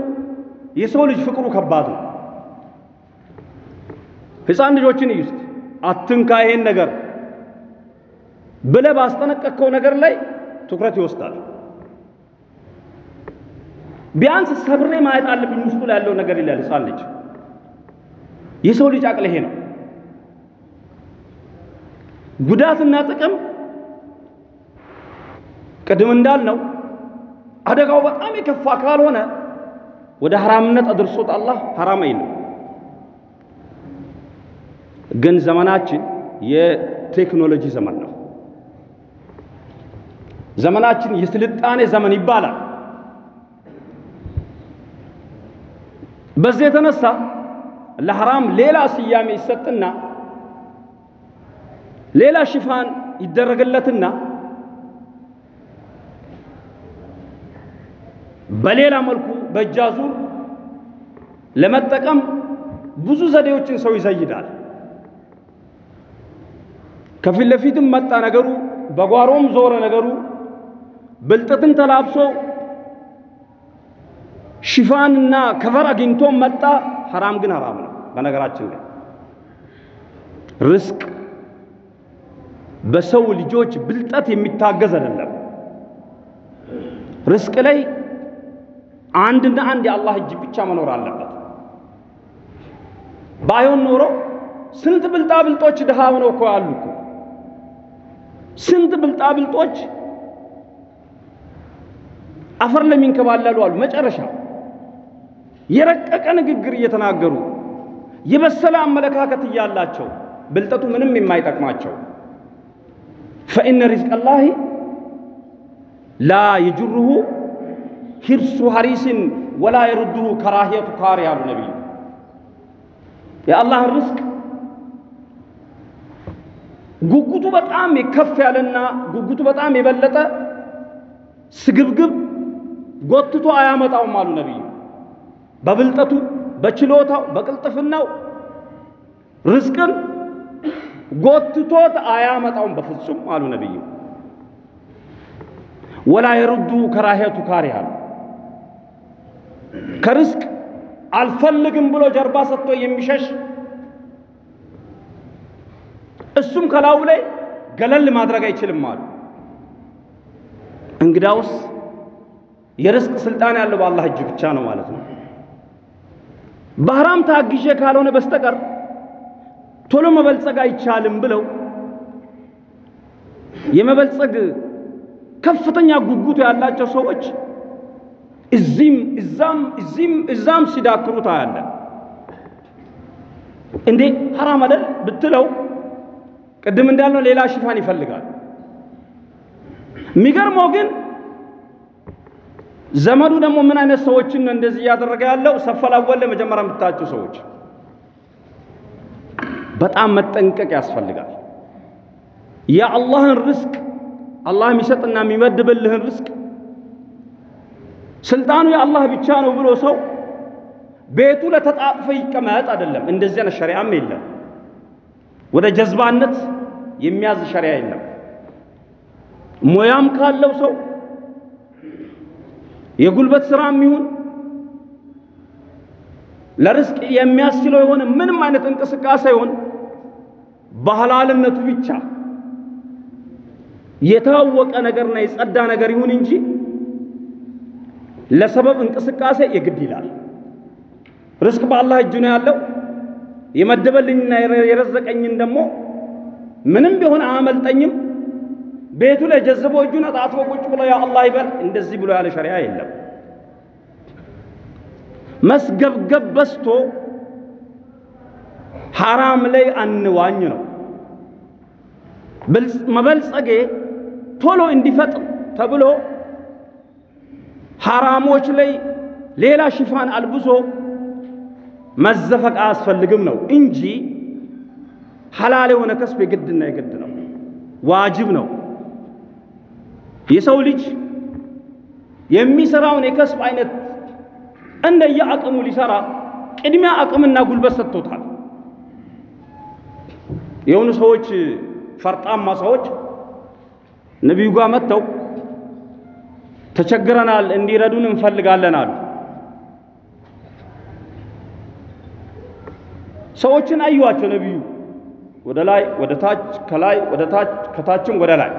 የሰው ልጅ ፍቅሩ ከባድ ነው። ሕፃን ልጆችን እዩ እስቲ አትንካ ይሄን ነገር ብለህ ባስጠነቀቅከው ነገር ላይ ትኩረት ይወስዳል። ቢያንስ ሰብሬ ማየት አለብኝ ውስጡ ላይ ያለው ነገር ይላል ሕፃን ልጅ። የሰው ልጅ አቅል ይሄ ነው። ጉዳትና ጥቅም ቅድም እንዳልነው አደጋው በጣም የከፋ ካልሆነ ወደ ሐራምነት አድርሶት አላህ ሐራም አይልም። ግን ዘመናችን የቴክኖሎጂ ዘመን ነው። ዘመናችን የስልጣኔ ዘመን ይባላል። በዚህ የተነሳ ለሐራም ሌላ ስያሜ ይሰጥና ሌላ ሽፋን ይደረግለትና በሌላ መልኩ በእጅ አዙር ለመጠቀም ብዙ ዘዴዎችን ሰው ይዘይዳል። ከፊት ለፊትም መጣ ነገሩ፣ በጓሮም ዞረ ነገሩ። ብልጥትን ተላብሶ ሽፋንና ከቨር አግኝቶም መጣ። ሐራም ግን ሐራም ነው። በነገራችን ላይ ርስቅ በሰው ልጆች ብልጠት የሚታገዝ አይደለም። ርስቅ ላይ አንድና አንድ የአላህ እጅ ብቻ መኖር አለበት። ባይሆን ኖሮ ስንት ብልጣ ብልጦች ድሃ ሆነው እኮ አሉ እኮ ስንት ብልጣ ብልጦች አፈር ለሚንከባለሉ አሉ። መጨረሻ የረቀቀ ንግግር እየተናገሩ የበሰለ አመለካከት እያላቸው ብልጠቱ ምንም የማይጠቅማቸው ፈኢነ ሪዝቀላሂ ላ የጅሩሁ ሂርሱ ሐሪስን ወላ የሩድሁ ከራሂየቱ ካሪ ያሉ ነቢዩ። የአላህን ርስቅ ጉጉቱ በጣም ከፍ ያለና ጉጉቱ በጣም የበለጠ ስግብግብ ጎትቶ አያመጣውም አሉ ነቢዩ። በብልጠቱ፣ በችሎታው፣ በቅልጥፍናው ርዝቅን ጎትቶት አያመጣውም በፍጹም አሉ ነቢዩ። ወላ የሩዱ ከራሄቱ ካሪ አሉ። ከርዝቅ አልፈልግም ብሎ ጀርባ ሰጥቶ የሚሸሽ እሱም ከላዩ ላይ ገለል ማድረግ አይችልም አሉ። እንግዳውስ የርዝቅ ስልጣን ያለው በአላህ እጅ ብቻ ነው ማለት ነው። በሐራም ታግዤ ካልሆነ በስተቀር ቶሎ መበልጸግ አይቻልም ብለው የመበልጸግ ከፍተኛ ጉጉቱ ያላቸው ሰዎች እዚህም እዛም እዚህም እዛም ሲዳክሩ ታያለ። እንዴ ሐራም አይደል ብትለው ቅድም እንዳልነው ሌላ ሽፋን ይፈልጋል። የሚገርመው ግን ዘመዱ ደግሞ ምን አይነት ሰዎችን ነው እንደዚህ እያደረገ ያለው? ሰፈላወል መጀመሪያ የምታቸው ሰዎች በጣም መጠንቀቅ ያስፈልጋል። የአላህን ርስቅ አላህ የሚሰጥና የሚመድብልህን ርስቅ ስልጣኑ የአላህ ብቻ ነው ብሎ ሰው ቤቱ ለተጣጥፈ ይቀመጥ አይደለም። እንደዚህ አይነት ሸሪዓም የለም። ወደ ጀዝባነት የሚያዝ ሸሪዓ የለም። ሙያም ካለው ሰው የጉልበት ስራም ይሁን ለርስቅ የሚያስችለው የሆነ ምንም አይነት እንቅስቃሴ ይሁን በሐላልነቱ ብቻ የታወቀ ነገርና የጸዳ ነገር ይሁን እንጂ ለሰበብ እንቅስቃሴ የግድ ይላል። ርስቅ በአላህ እጅ ነው ያለው። የመደበልኝና የረዘቀኝን ደግሞ ምንም ቢሆን አያመልጠኝም። ቤቱ ላይ ጀዝቦ እጁን አጣጥፎ ቁጭ ብሎ ያ አላህ ይበል እንደዚህ ብሎ ያለ ሸሪዓ የለም። መስገብገብ በስቶ ሐራም ላይ አንዋኝ ነው። መበልጸጌ ቶሎ እንዲፈጥን ተብሎ ሐራሞች ላይ ሌላ ሽፋን አልብሶ መዘፈቅ አያስፈልግም ነው እንጂ ሐላል የሆነ ከስብ የግድና የግድ ነው፣ ዋጅብ ነው። የሰው ልጅ የሚሰራውን የከስብ አይነት እንደየ አቅሙ ሊሰራ ቅድሚያ አቅምና ጉልበት ሰጥቶታል። የሆኑ ሰዎች ፈርጣማ ሰዎች ነቢዩ ጋር መጥተው ተቸግረናል፣ እንዲረዱን እንፈልጋለን አሉ። ሰዎችን አዩዋቸው ነቢዩ ወደ ላይ ወደ ታች፣ ከላይ ወደ ታች፣ ከታችም ወደ ላይ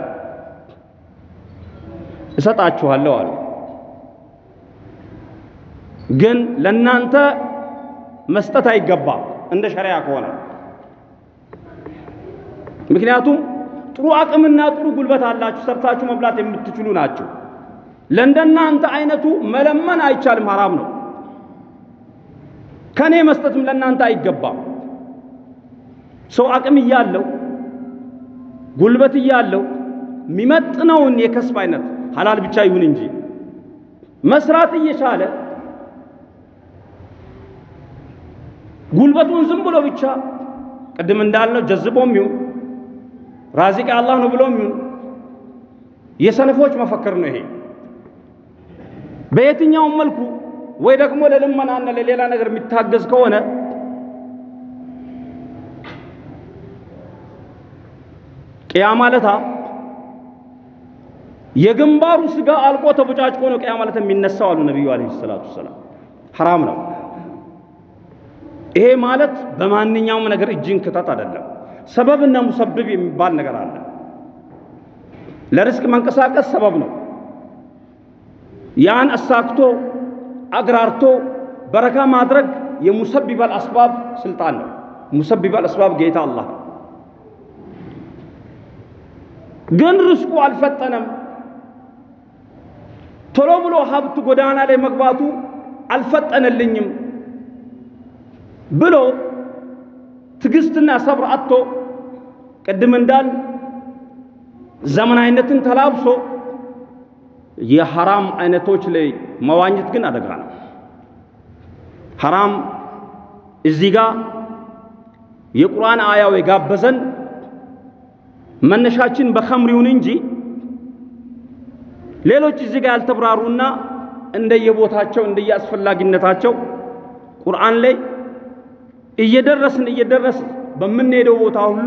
እሰጣችኋለሁ አሉ። ግን ለናንተ መስጠት አይገባም እንደ ሸሪያ ከሆነ ምክንያቱም ጥሩ አቅምና ጥሩ ጉልበት አላችሁ፣ ሰርታችሁ መብላት የምትችሉ ናችሁ። ለእንደናንተ አይነቱ መለመን አይቻልም፣ ሐራም ነው። ከኔ መስጠትም ለእናንተ አይገባም። ሰው አቅም እያለው ጉልበት እያለው የሚመጥነውን የከስብ አይነት ሐላል ብቻ ይሁን እንጂ መስራት እየቻለ ጉልበቱን ዝም ብሎ ብቻ ቅድም እንዳልነው ጀዝቦም ይሁን ራዚቅ አላህ ነው ብሎም ይሁን የሰነፎች መፈክር ነው ይሄ። በየትኛውም መልኩ ወይ ደግሞ ለልመናና ለሌላ ነገር የሚታገዝ ከሆነ ቅያ ማለታ የግንባሩ ስጋ አልቆ ተቦጫጭቆ ነው ቅያ ማለት የሚነሳው አሉ ነቢዩ አለይሂ ሰላቱ ሰላም። ሐራም ነው ይሄ ማለት በማንኛውም ነገር እጅን ክተት አይደለም። ሰበብና ሙሰብብ የሚባል ነገር አለ። ለርስቅ መንቀሳቀስ ሰበብ ነው። ያን አሳክቶ አግራርቶ በረካ ማድረግ የሙሰቢበል አስባብ ስልጣን ነው። ሙሰቢበል አስባብ ጌታ አላህ ግን ርስቁ አልፈጠነም። ቶሎ ብሎ ሀብት ጎዳና ላይ መግባቱ አልፈጠነልኝም ብሎ ትዕግስትና ሰብር አጥቶ ቅድም እንዳል ዘመናዊነትን ተላብሶ የሐራም አይነቶች ላይ መዋኘት ግን አደጋ ነው። ሐራም እዚህ ጋር የቁርአን አያው የጋበዘን መነሻችን በኸምር ይሁን እንጂ ሌሎች እዚህ ጋር ያልተብራሩና እንደየቦታቸው እንደየአስፈላጊነታቸው ቁርአን ላይ እየደረስን እየደረስን በምንሄደው ቦታ ሁሉ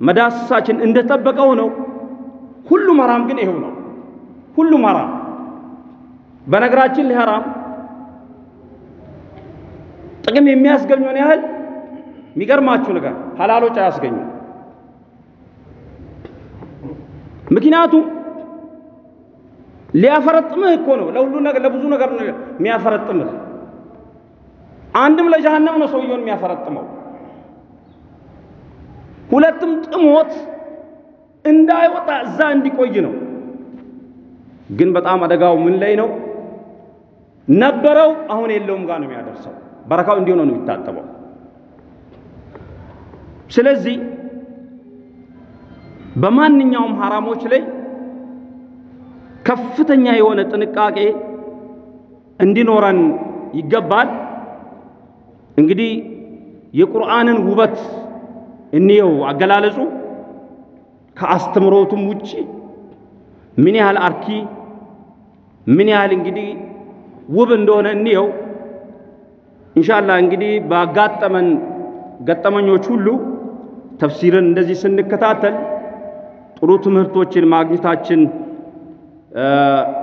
መዳሰሳችን እንደጠበቀው ነው። ሁሉም ሐራም ግን ይሄው ነው። ሁሉም ሐራም በነገራችን ላይ ሐራም ጥቅም የሚያስገኘውን ያህል የሚገርማችሁ ነገር ሐላሎች አያስገኙም። ምክንያቱም ሊያፈረጥምህ እኮ ነው። ለሁሉ ነገር ለብዙ ነገር ነው የሚያፈረጥምህ። አንድም ለጀሃነም ነው ሰውየውን የሚያፈረጥመው፣ ሁለትም ጥሞት እንዳይወጣ እዛ እንዲቆይ ነው። ግን በጣም አደጋው ምን ላይ ነው? ነበረው አሁን የለውም ጋር ነው የሚያደርሰው። በረካው እንዲሆነ ነው የሚታጠበው። ስለዚህ በማንኛውም ሐራሞች ላይ ከፍተኛ የሆነ ጥንቃቄ እንዲኖረን ይገባል። እንግዲህ የቁርአንን ውበት እንየው። አገላለጹ ከአስተምሮቱም ውጪ ምን ያህል አርኪ ምን ያህል እንግዲህ ውብ እንደሆነ እንየው። ኢንሻአላህ እንግዲህ ባጋጠመን ገጠመኞች ሁሉ ተፍሲርን እንደዚህ ስንከታተል ጥሩ ትምህርቶችን ማግኘታችን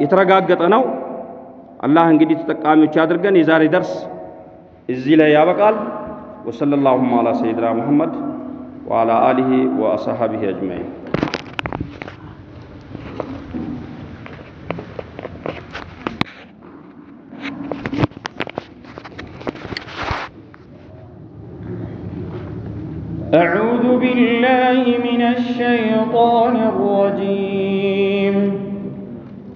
የተረጋገጠ ነው። አላህ እንግዲህ ተጠቃሚዎች ያድርገን። የዛሬ ደርስ እዚህ ላይ ያበቃል። ወሰለላሁ ዐላ ሰይድና ሙሐመድ ወዐላ አሊሂ ወአስሐቢሂ አጅመዒን። أعوذ بالله من الشيطان الرجيم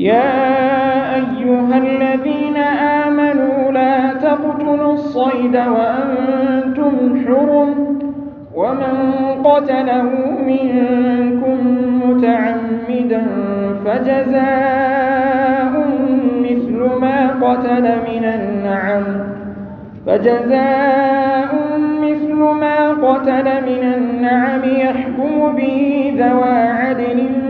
يا أيها الذين آمنوا لا تقتلوا الصيد وأنتم حرم ومن قتله منكم متعمدا فجزاء مثل ما قتل من النعم فجزاء مثل ما قتل من النعم يحكم به ذوى عدل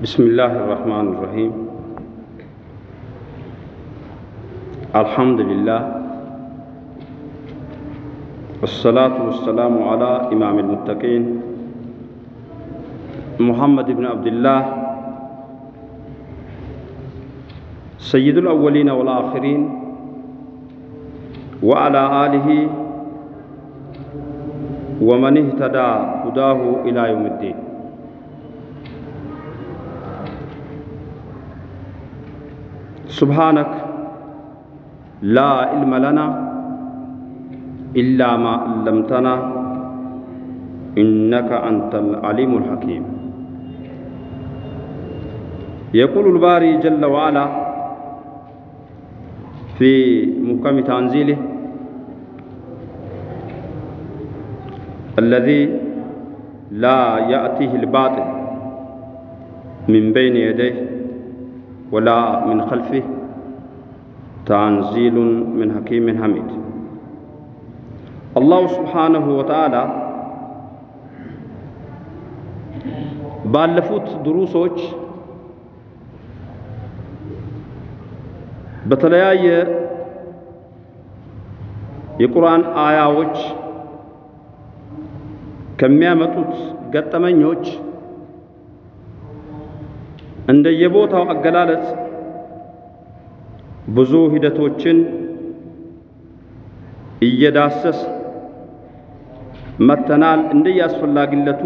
بسم الله الرحمن الرحيم. الحمد لله. والصلاة والسلام على إمام المتقين محمد بن عبد الله سيد الأولين والآخرين وعلى آله ومن اهتدى هداه إلى يوم الدين. سبحانك لا علم لنا إلا ما علمتنا إنك أنت العليم الحكيم. يقول الباري جل وعلا في محكم تنزيله الذي لا يأتيه الباطل من بين يديه ولا من خلفه تنزيل من حكيم حميد አላሁ ስብሓነሁ ወተዓላ ባለፉት ድሩሶች በተለያየ የቁርአን አያዎች ከሚያመጡት ገጠመኞች እንደየቦታው አገላለጽ ብዙ ሂደቶችን እየዳሰስ መተናል። እንደየአስፈላጊነቱ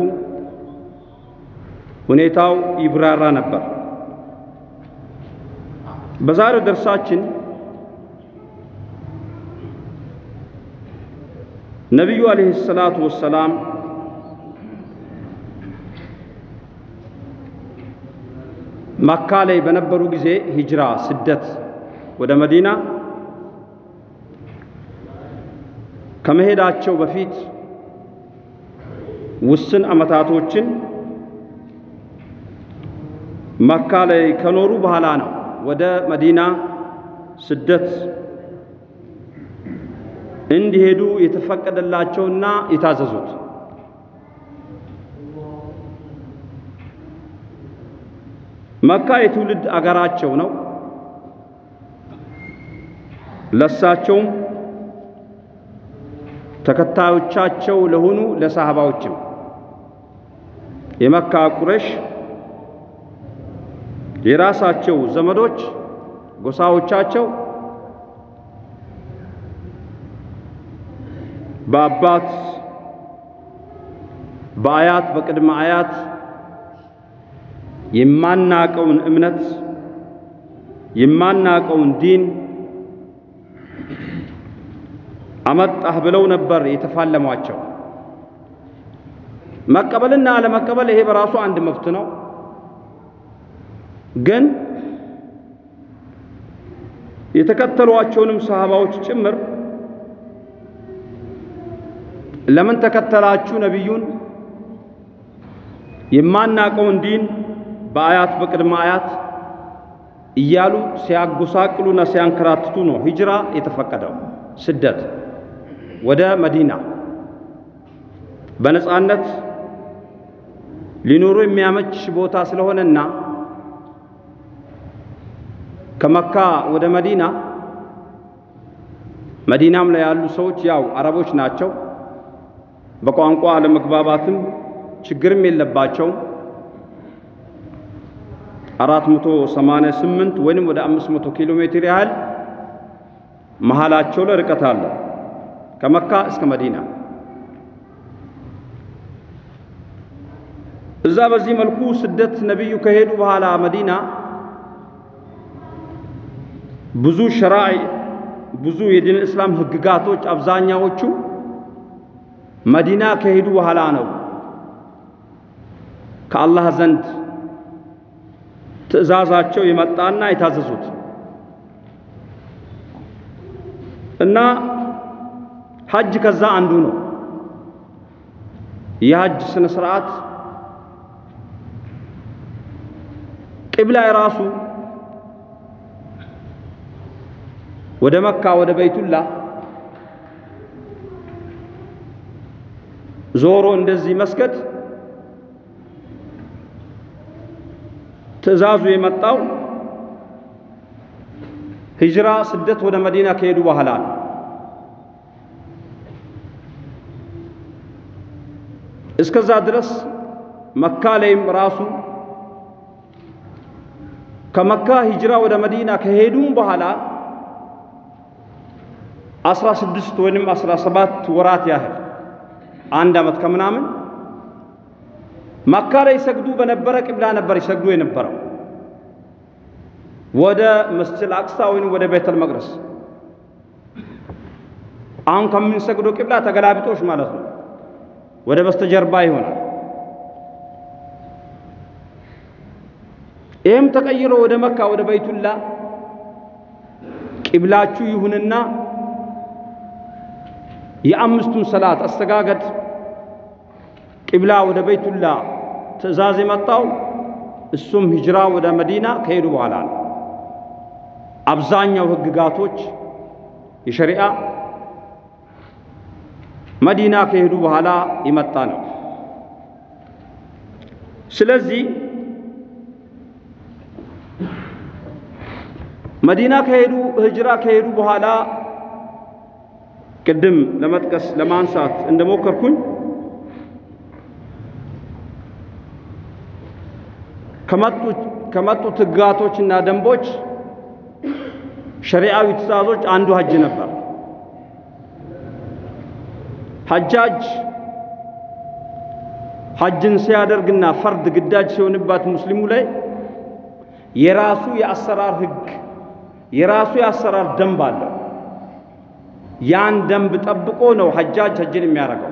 ሁኔታው ይብራራ ነበር። በዛሬው ደርሳችን ነቢዩ አለይሂ ሰላቱ ወሰላም መካ ላይ በነበሩ ጊዜ ሂጅራ ስደት ወደ መዲና ከመሄዳቸው በፊት ውስን ዓመታቶችን መካ ላይ ከኖሩ በኋላ ነው ወደ መዲና ስደት እንዲሄዱ የተፈቀደላቸውና የታዘዙት። መካ የትውልድ አገራቸው ነው። ለሳቸውም ተከታዮቻቸው ለሆኑ ለሳህባዎችም የመካ ቁረሽ የራሳቸው ዘመዶች ጎሳዎቻቸው በአባት በአያት በቅድመ አያት የማናቀውን እምነት የማናቀውን ዲን አመጣህ ብለው ነበር የተፋለሟቸው። መቀበልና አለመቀበል ይሄ በራሱ አንድ መብት ነው። ግን የተከተሏቸውንም ሰሃባዎች ጭምር ለምን ተከተላችሁ ነቢዩን የማናቀውን ዲን በአያት በቅድመ አያት እያሉ ሲያጎሳቅሉና ሲያንከራትቱ ነው ሂጅራ የተፈቀደው። ስደት ወደ መዲና በነጻነት ሊኖሩ የሚያመች ቦታ ስለሆነና ከመካ ወደ መዲና መዲናም ላይ ያሉ ሰዎች ያው አረቦች ናቸው። በቋንቋ አለመግባባትም ችግርም የለባቸውም። አራት መቶ ሰማንያ ስምንት ወይንም ወደ አምስት መቶ ኪሎ ሜትር ያህል መሃላቸው ላይ ርቀት አለ ከመካ እስከ መዲና። እዛ በዚህ መልኩ ስደት ነቢዩ ከሄዱ በኋላ መዲና ብዙ ሸራዒ ብዙ የዲን እስላም ህግጋቶች አብዛኛዎቹ መዲና ከሄዱ በኋላ ነው ከአላህ ዘንድ ትእዛዛቸው የመጣና የታዘዙት እና ሐጅ ከዛ አንዱ ነው። የሐጅ ስነ ስርዓት ቂብላ የራሱ ወደ መካ ወደ በይቱላ ዞሮ እንደዚህ መስገድ ትእዛዙ የመጣው ሂጅራ ስደት ወደ መዲና ከሄዱ በኋላ ነው። እስከዛ ድረስ መካ ላይም ራሱ ከመካ ሂጅራ ወደ መዲና ከሄዱም በኋላ አስራ ስድስት ወይንም አስራ ሰባት ወራት ያህል አንድ ዓመት ከምናምን መካ ላይ ይሰግዱ በነበረ ቂብላ ነበር ይሰግዱ የነበረው ወደ መስጅድ አቅሳ ወይም ወደ ቤተል መቅደስ። አሁን ከምንሰግደው ቂብላ ተገላቢጦሽ ማለት ነው። ወደ በስተጀርባ ይሆናል። ይህም ተቀይሮ ወደ መካ ወደ በይቱላ ቂብላችሁ ይሁንና የአምስቱን ሰላት አስተጋገድ ቂብላ ወደ በይቱላ ትእዛዝ የመጣው እሱም ሂጅራ ወደ መዲና ከሄዱ በኋላ ነው። አብዛኛው ህግጋቶች የሸሪዓ መዲና ከሄዱ በኋላ የመጣ ነው። ስለዚህ መዲና ከሄዱ ሂጅራ ከሄዱ በኋላ ቅድም ለመጥቀስ ለማንሳት እንደሞከርኩኝ ከመጡት ህግጋቶችና ደንቦች ሸሪዓዊ ትእዛዞች አንዱ ሀጅ ነበር። ሐጃጅ ሐጅን ሲያደርግና ፈርድ ግዳጅ ሲሆንባት ሙስሊሙ ላይ የራሱ የአሰራር ህግ የራሱ የአሰራር ደንብ አለው። ያን ደንብ ጠብቆ ነው ሐጃጅ ሐጅን የሚያደርገው።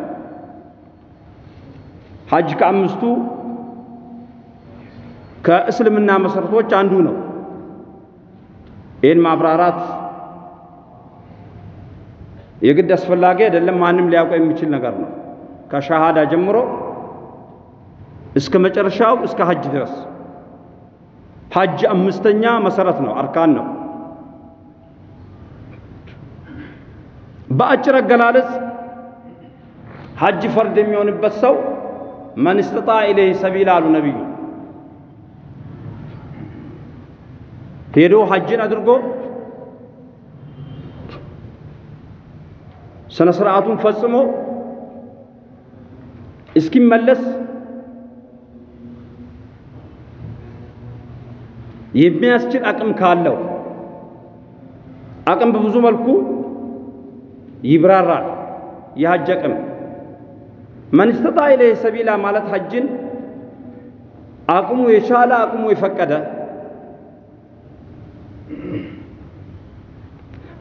ሐጅ ከአምስቱ ከእስልምና መሰረቶች አንዱ ነው። ይህን ማብራራት የግድ አስፈላጊ አይደለም። ማንም ሊያውቀው የሚችል ነገር ነው። ከሻሃዳ ጀምሮ እስከ መጨረሻው እስከ ሐጅ ድረስ ሐጅ አምስተኛ መሰረት ነው፣ አርካን ነው። በአጭር አገላለጽ ሐጅ ፈርድ የሚሆንበት ሰው መን እስተጣ ኢለይህ ሰቢላ አሉ ነቢዩ። ሄዶ ሐጅን አድርጎ ስነ ስርዓቱን ፈጽሞ እስኪመለስ የሚያስችል አቅም ካለው አቅም በብዙ መልኩ ይብራራል። የሐጅ አቅም መን እስተጣ ኢለይህ ሰቢላ ማለት ሐጅን አቅሙ የቻለ አቅሙ የፈቀደ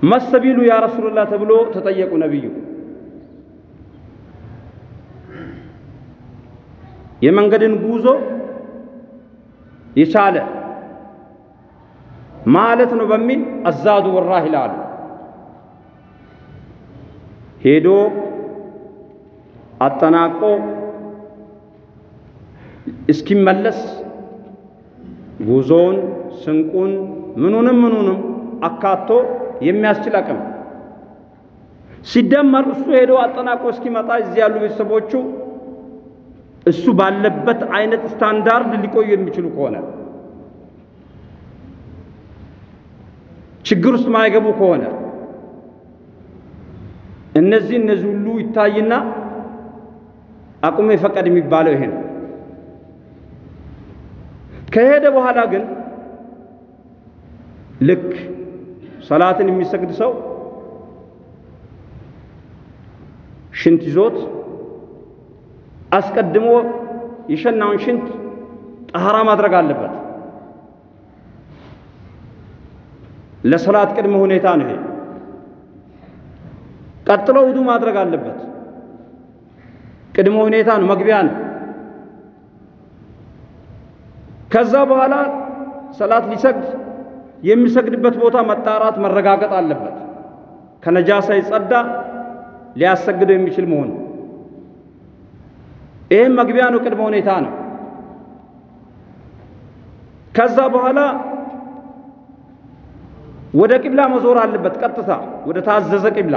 መሰቢሉ ያ ረሱሉላህ ተብሎ ተጠየቁ ነቢዩ። የመንገድን ጉዞ የቻለ ማለት ነው በሚል አዛዱ ወራሂል አሉ። ሄዶ አጠናቆ እስኪመለስ ጉዞውን፣ ስንቁን፣ ምኑንም ምኑንም አካቶ የሚያስችል አቅም ሲደመር እሱ ሄዶ አጠናቆ እስኪመጣ እዚህ ያሉ ቤተሰቦቹ እሱ ባለበት አይነት ስታንዳርድ ሊቆዩ የሚችሉ ከሆነ ችግር ውስጥ ማይገቡ ከሆነ እነዚህ እነዚህ ሁሉ ይታይና አቅሙ የፈቀድ የሚባለው ይሄ ነው። ከሄደ በኋላ ግን ልክ ሰላትን የሚሰግድ ሰው ሽንት ይዞት አስቀድሞ የሸናውን ሽንት ጠሃራ ማድረግ አለበት። ለሰላት ቅድመ ሁኔታ ነው ይሄ። ቀጥሎ ውዱ ማድረግ አለበት። ቅድመ ሁኔታ ነው፣ መግቢያ ነው። ከዛ በኋላ ሰላት ሊሰግድ የሚሰግድበት ቦታ መጣራት መረጋገጥ አለበት። ከነጃሳ የጸዳ ሊያሰግደው የሚችል መሆኑ ይህም መግቢያ ነው፣ ቅድመ ሁኔታ ነው። ከዛ በኋላ ወደ ቂብላ መዞር አለበት። ቀጥታ ወደ ታዘዘ ቂብላ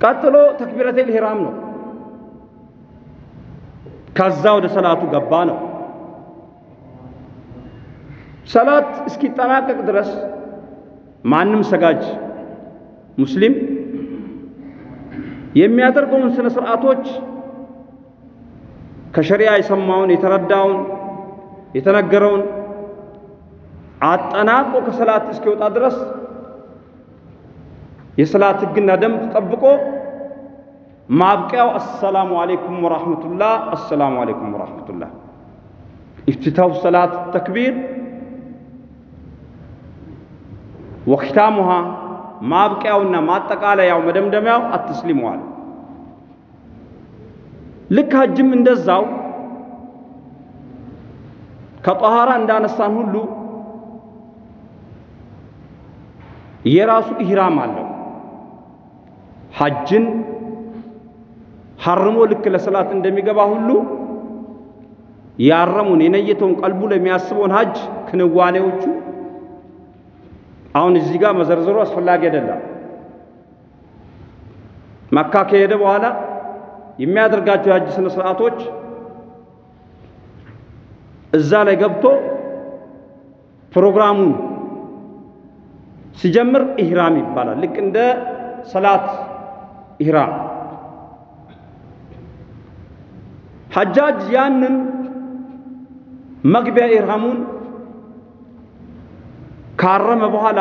ቀጥሎ ተክቢረተል ኢህራም ነው። ከዛ ወደ ሰላቱ ገባ ነው። ሰላት እስኪጠናቀቅ ድረስ ማንም ሰጋጅ ሙስሊም የሚያደርገውን ስነ ስርዓቶች ከሸሪዓ የሰማውን የተረዳውን የተነገረውን አጠናቆ ከሰላት እስኪወጣ ድረስ የሰላት ሕግና ደንብ ጠብቆ ማብቂያው አሰላሙ አለይኩም ወራህመቱላህ አሰላሙ አለይኩም ወራህመቱላህ ኢፍትታው ሰላት ተክቢር ወኪታሙሃ ማብቂያውና ማጠቃለያው መደምደሚያው አትስሊሙ አለ። ልክ ሐጅም እንደዛው ከጠሃራ እንዳነሳን ሁሉ የራሱ ኢህራም አለው። ሐጅን ሐርሞ ልክ ለሰላት እንደሚገባ ሁሉ ያረሙን የነየተውን ቀልቡ ለሚያስበውን ሐጅ ክንዋኔዎቹ አሁን እዚህ ጋር መዘርዘሩ አስፈላጊ አይደለም። መካ ከሄደ በኋላ የሚያደርጋቸው የሐጅ ስነ ስርዓቶች እዛ ላይ ገብቶ ፕሮግራሙን ሲጀምር ኢህራም ይባላል። ልክ እንደ ሰላት ኢህራም። ሐጃጅ ያንን መግቢያ ኢርሃሙን ካረመ በኋላ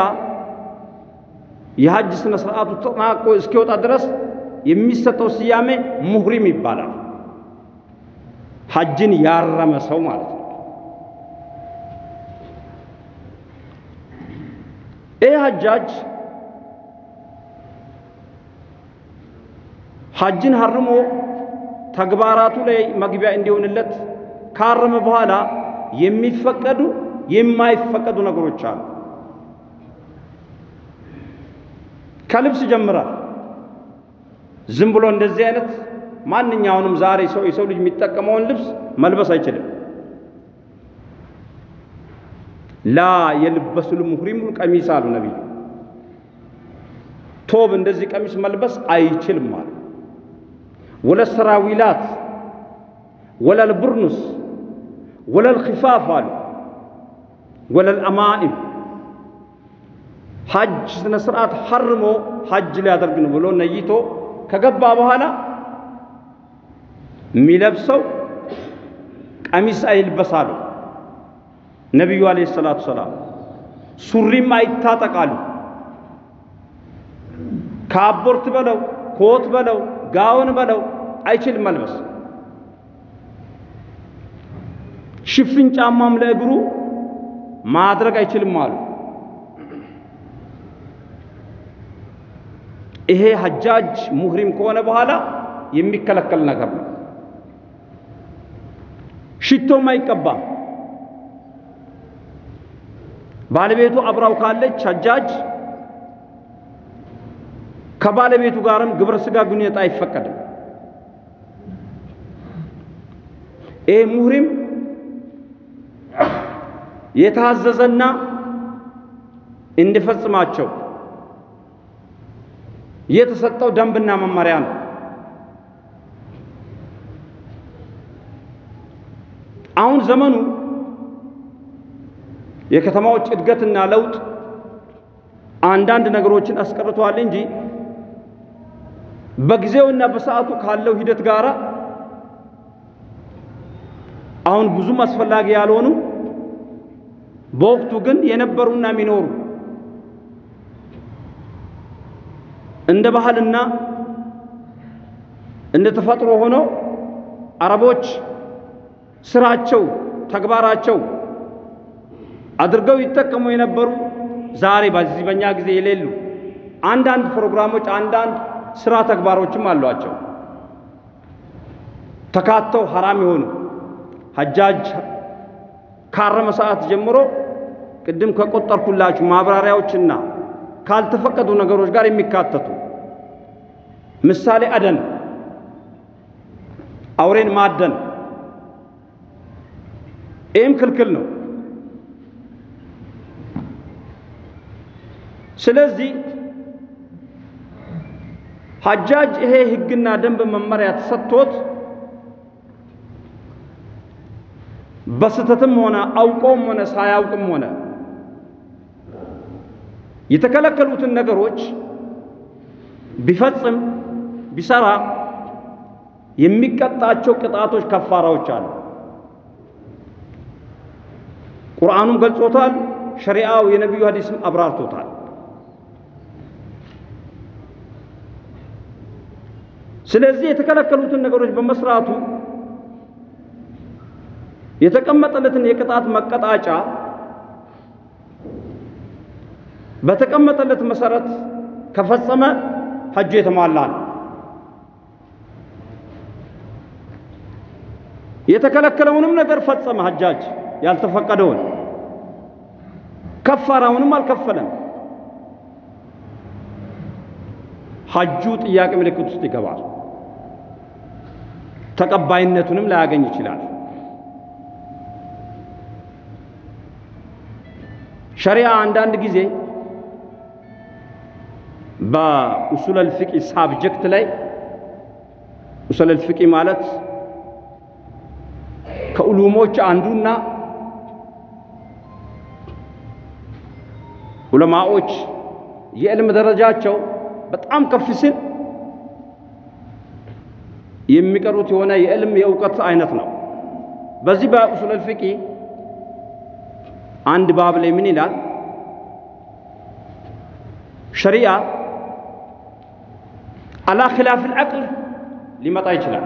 የሐጅ ስነ ስርዓቱ ተጠናቆ እስኪወጣ ድረስ የሚሰጠው ስያሜ ሙህሪም ይባላል። ሐጅን ያረመ ሰው ማለት ነው። ይህ ሐጃጅ ሐጅን ሀርሞ ተግባራቱ ላይ መግቢያ እንዲሆንለት ካረመ በኋላ የሚፈቀዱ የማይፈቀዱ ነገሮች አሉ። ከልብስ ጀምራል። ዝም ብሎ እንደዚህ አይነት ማንኛውንም ዛሬ ሰው የሰው ልጅ የሚጠቀመውን ልብስ መልበስ አይችልም። ላ የልበሱል ሙህሪሙል ቀሚስ አሉ ነቢዩ። ቶብ እንደዚህ ቀሚስ መልበስ አይችልም አሉ። ወለል ሰራዊላት ወለል ቡርኑስ ወለል ኺፋፍ አሉ ወለል አማኢም ሐጅ ስነ ስርዓት ሐርሞ ሐጅ ሊያደርግ ነው ብሎ ነይቶ ከገባ በኋላ የሚለብሰው ቀሚስ አይልበሳሉ ነቢዩ عليه الصلاة والسلام። ሱሪም አይታጠቃሉ። ካቦርት በለው ኮት በለው ጋውን በለው አይችልም መልበስ። ሽፍን ጫማም ለእግሩ ማድረግ አይችልም አሉ። ይሄ ሐጃጅ ሙህሪም ከሆነ በኋላ የሚከለከል ነገር ነው። ሽቶም አይቀባም። ባለቤቱ አብራው ካለች ሐጃጅ ከባለቤቱ ጋርም ግብረ ሥጋ ግንኙነት አይፈቀድም። ይህ ሙህሪም የታዘዘና እንዲፈጽማቸው የተሰጠው ደንብና መመሪያ ነው። አሁን ዘመኑ የከተማዎች እድገትና ለውጥ አንዳንድ ነገሮችን አስቀርቷል እንጂ በጊዜውና በሰዓቱ ካለው ሂደት ጋር አሁን ብዙም አስፈላጊ ያልሆኑ በወቅቱ ግን የነበሩና የሚኖሩ እንደ ባህልና እንደ ተፈጥሮ ሆነው አረቦች ስራቸው፣ ተግባራቸው አድርገው ይጠቀሙ የነበሩ ዛሬ በዚህ በእኛ ጊዜ የሌሉ አንዳንድ ፕሮግራሞች፣ አንዳንድ ስራ ተግባሮችም አሏቸው። ተካተው ሐራም የሆኑ ሐጃጅ ካረመ ሰዓት ጀምሮ ቅድም ከቆጠርኩላችሁ ማብራሪያዎችና ካልተፈቀዱ ነገሮች ጋር የሚካተቱ ምሳሌ አደን፣ አውሬን ማደን፣ ይህም ክልክል ነው። ስለዚህ ሐጃጅ ይሄ ህግና ደንብ መመሪያ ተሰጥቶት በስተትም ሆነ አውቆም ሆነ ሳያውቅም ሆነ የተከለከሉትን ነገሮች ቢፈጽም ቢሰራ የሚቀጣቸው ቅጣቶች፣ ከፋራዎች አሉ። ቁርአኑም ገልጾታል። ሸሪዓው የነቢዩ ሐዲስም አብራርቶታል። ስለዚህ የተከለከሉትን ነገሮች በመስራቱ የተቀመጠለትን የቅጣት መቀጣጫ በተቀመጠለት መሰረት ከፈጸመ ሐጁ የተሟላ ነው። የተከለከለውንም ነገር ፈጸመ ሐጃጅ ያልተፈቀደውን ከፋራውንም አልከፈለም። ሐጁ ጥያቄ ምልክት ውስጥ ይገባል። ተቀባይነቱንም ላያገኝ ይችላል። ሸሪዓ አንዳንድ ጊዜ በኡሱለል ፊቂ ሳብጀክት ላይ ኡሱለል ፊቂ ማለት ከኡሉሞች አንዱና ዑለማዎች የዕልም ደረጃቸው በጣም ከፍ ሲል የሚቀሩት የሆነ የዕልም የእውቀት አይነት ነው። በዚህ በኡሱለል ፊቂ አንድ ባብ ላይ ምን ይላል? ሸሪዓ አላ ኺላፍ አልዐቅል ሊመጣ ይችላል።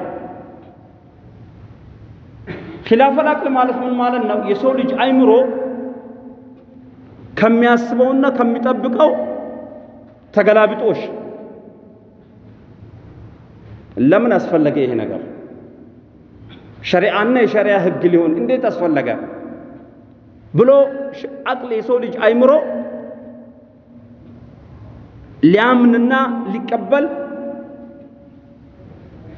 ኺላፍ አልዐቅል ማለት ምን ማለት ነው? የሰው ልጅ አይምሮ ከሚያስበውና ከሚጠብቀው ተገላቢጦሽ ለምን አስፈለገ ይሄ ነገር? ሸሪዓና የሸሪዓ ህግ ሊሆን እንዴት አስፈለገ ብሎ አቅል የሰው ልጅ አይምሮ ሊያምንና ሊቀበል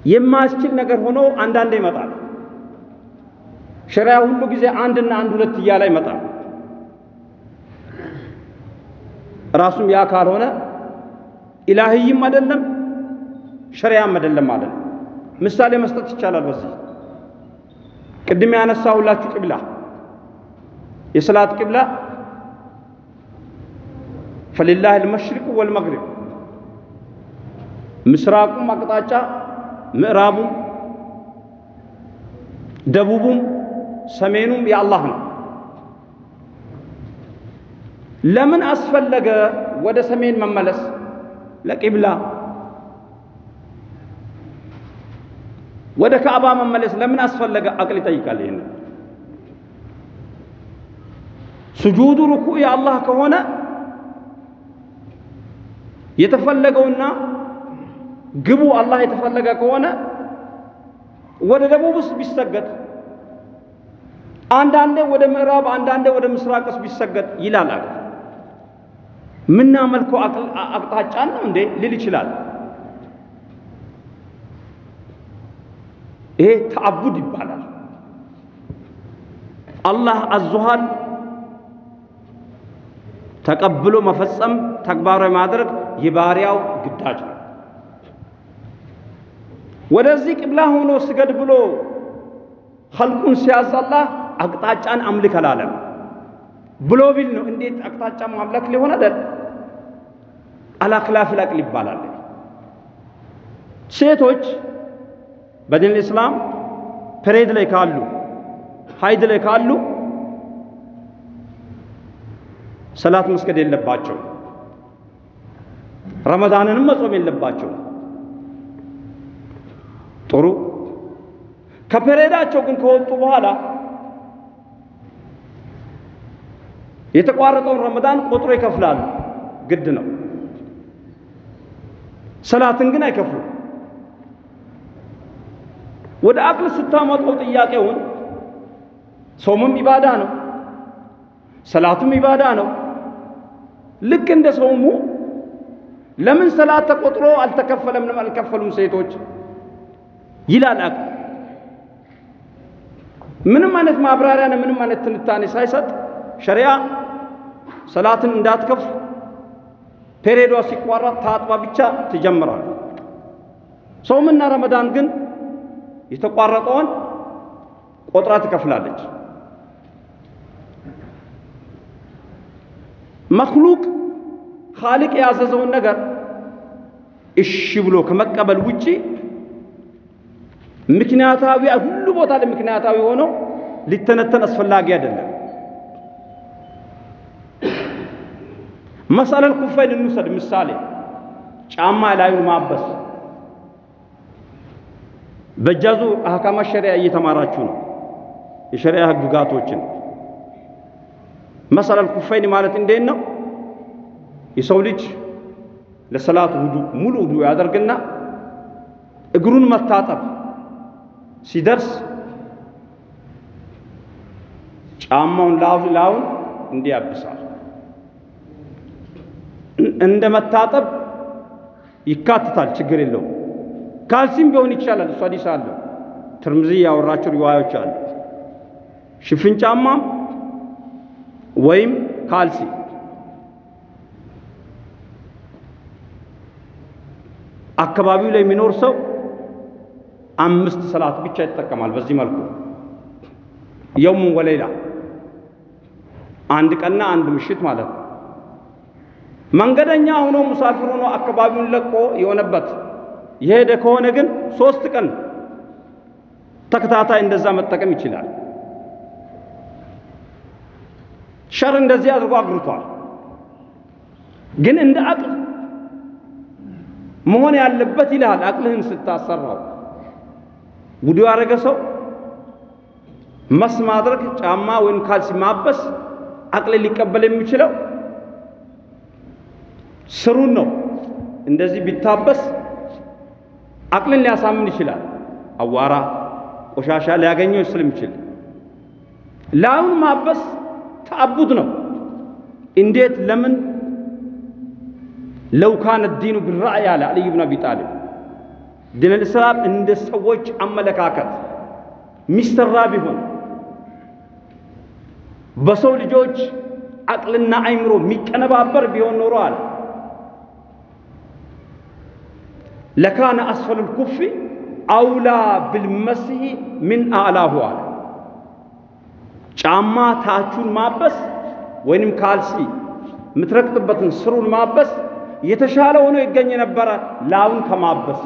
የማያስችል ነገር ሆኖ አንዳንዴ ይመጣል። ሸሪዓ ሁሉ ጊዜ አንድና አንድ ሁለት እያለ ይመጣል። ራሱም ያ ካልሆነ ኢላህይም አይደለም ሸሪዓም አይደለም ማለት ነው። ምሳሌ መስጠት ይቻላል። በዚህ ቅድም ያነሳሁላችሁ ቅብላ የሰላት ቅብላ ፈሊላህ አልመሽሪቅ ወልመግሪብ ምስራቁም አቅጣጫ ምዕራቡም ደቡቡም ሰሜኑም የአላህ ነው። ለምን አስፈለገ ወደ ሰሜን መመለስ ለቂብላ? ወደ ካዕባ መመለስ ለምን አስፈለገ? አቅል ይጠይቃል። ይሄን ስጁዱ ሩኩዕ የአላህ ከሆነ የተፈለገውና ግቡ አላህ የተፈለገ ከሆነ ወደ ደቡብስ ቢሰገድ አንዳንዴ ወደ ምዕራብ አንዳንዴ ወደ ምስራቅስ ቢሰገድ ይላል። አቅል ምናመልከው አቅጣጫን ነው እንዴ ሊል ይችላል። ይሄ ተአቡድ ይባላል። አላህ አዞሃል ተቀብሎ መፈጸም ተግባራዊ ማድረግ የባሪያው ግዳጅ ነው። ወደዚህ ቅብላ ሆኖ ስገድ ብሎ ኸልቁን ሲያዝ አላህ አቅጣጫን አምልክ አላለም ብሎ ቢል ነው እንዴት አቅጣጫ ማምለክ ሊሆን አይደል? አቅል ይባላል። ሴቶች በዲን ኢስላም period ላይ ካሉ ሀይድ ላይ ካሉ ሰላት መስገድ የለባቸው፣ ረመዳንንም መጾም የለባቸው። ጥሩ። ከፐሬዳቸው ግን ከወጡ በኋላ የተቋረጠውን ረመዳን ቆጥሮ ይከፍላሉ፣ ግድ ነው። ሰላትን ግን አይከፍሉም። ወደ አቅል ስታመጣው ጥያቄውን ጾምም ኢባዳ ነው፣ ሰላቱም ኢባዳ ነው። ልክ እንደ ጾሙ ለምን ሰላት ተቆጥሮ አልተከፈለም? አልከፈሉም ሴቶች ይላል አቅል። ምንም አይነት ማብራሪያ ነው፣ ምንም አይነት ትንታኔ ሳይሰጥ ሸሪያ ሰላትን እንዳትከፍል ፔሬዷ ሲቋረጥ ታጥባ ብቻ ትጀምራል። ጾምና ረመዳን ግን የተቋረጠውን ቆጥራ ትከፍላለች። መክሉቅ ኻሊቅ ያዘዘውን ነገር እሺ ብሎ ከመቀበል ውጪ ምክንያታዊ ሁሉ ቦታ ላይ ምክንያታዊ ሆኖ ሊተነተን አስፈላጊ አይደለም። መሰለል ኩፈይን እንውሰድ ምሳሌ ጫማ ላዩን ማበስ በጃዙ አህካማ ሸሪያ እየተማራችሁ ነው። የሸሪያ ህግጋቶችን መሰለል ኩፈይን ማለት እንዴት ነው? የሰው ልጅ ለሰላት ውዱ ሙሉ ውዱ ያደርግና እግሩን መታጠብ ሲደርስ ጫማውን ላውን እንዲያብሳል። እንደ መታጠብ ይካትታል፣ ችግር የለውም። ካልሲም ቢሆን ይቻላል። እሱ ሐዲስ አለ ትርምዚ ያወራቸው ሪዋዮች አሉ። ሽፍን ጫማም ወይም ካልሲ አካባቢው ላይ የሚኖር ሰው አምስት ሰላት ብቻ ይጠቀማል። በዚህ መልኩ የውሙን ወሌላ አንድ ቀንና አንድ ምሽት ማለት ነው። መንገደኛ ሆኖ ሙሳፊር ሆኖ አካባቢውን ለቆ የሆነበት የሄደ ከሆነ ግን ሶስት ቀን ተከታታይ እንደዛ መጠቀም ይችላል። ሸር እንደዚህ አድርጎ አግርቷል። ግን እንደ አቅል መሆን ያለበት ይልሃል። አቅልህን ስታሰራው ውዱ ያደረገ ሰው መስ ማድረግ ጫማ ወይም ካልሲ ማበስ አቅል ሊቀበል የሚችለው ስሩን ነው። እንደዚህ ቢታበስ አቅልን ሊያሳምን ይችላል። አዋራ ቆሻሻ ሊያገኘው ስለሚችል። ላዩን ማበስ ተአቡድ ነው። እንዴት ለምን? ለው ካነ ዲኑ ቢራእይ አለ አልይ ብን አቢ ጣሊብ። ዲን ልእስላም እንደ ሰዎች አመለካከት ሚሰራ ቢሆን በሰው ልጆች አቅልና አይምሮ የሚቀነባበር ቢሆን ኖሮ አለ ለካነ አስፈሉል ኩፊ አውላ ብልመሲህ ምን አዕላሁ አለ። ጫማ ታቹን ማበስ ወይንም ካልሲ የምትረግጥበትን ስሩን ማበስ የተሻለ ሆኖ ይገኝ የነበረ ላዩን ከማበስ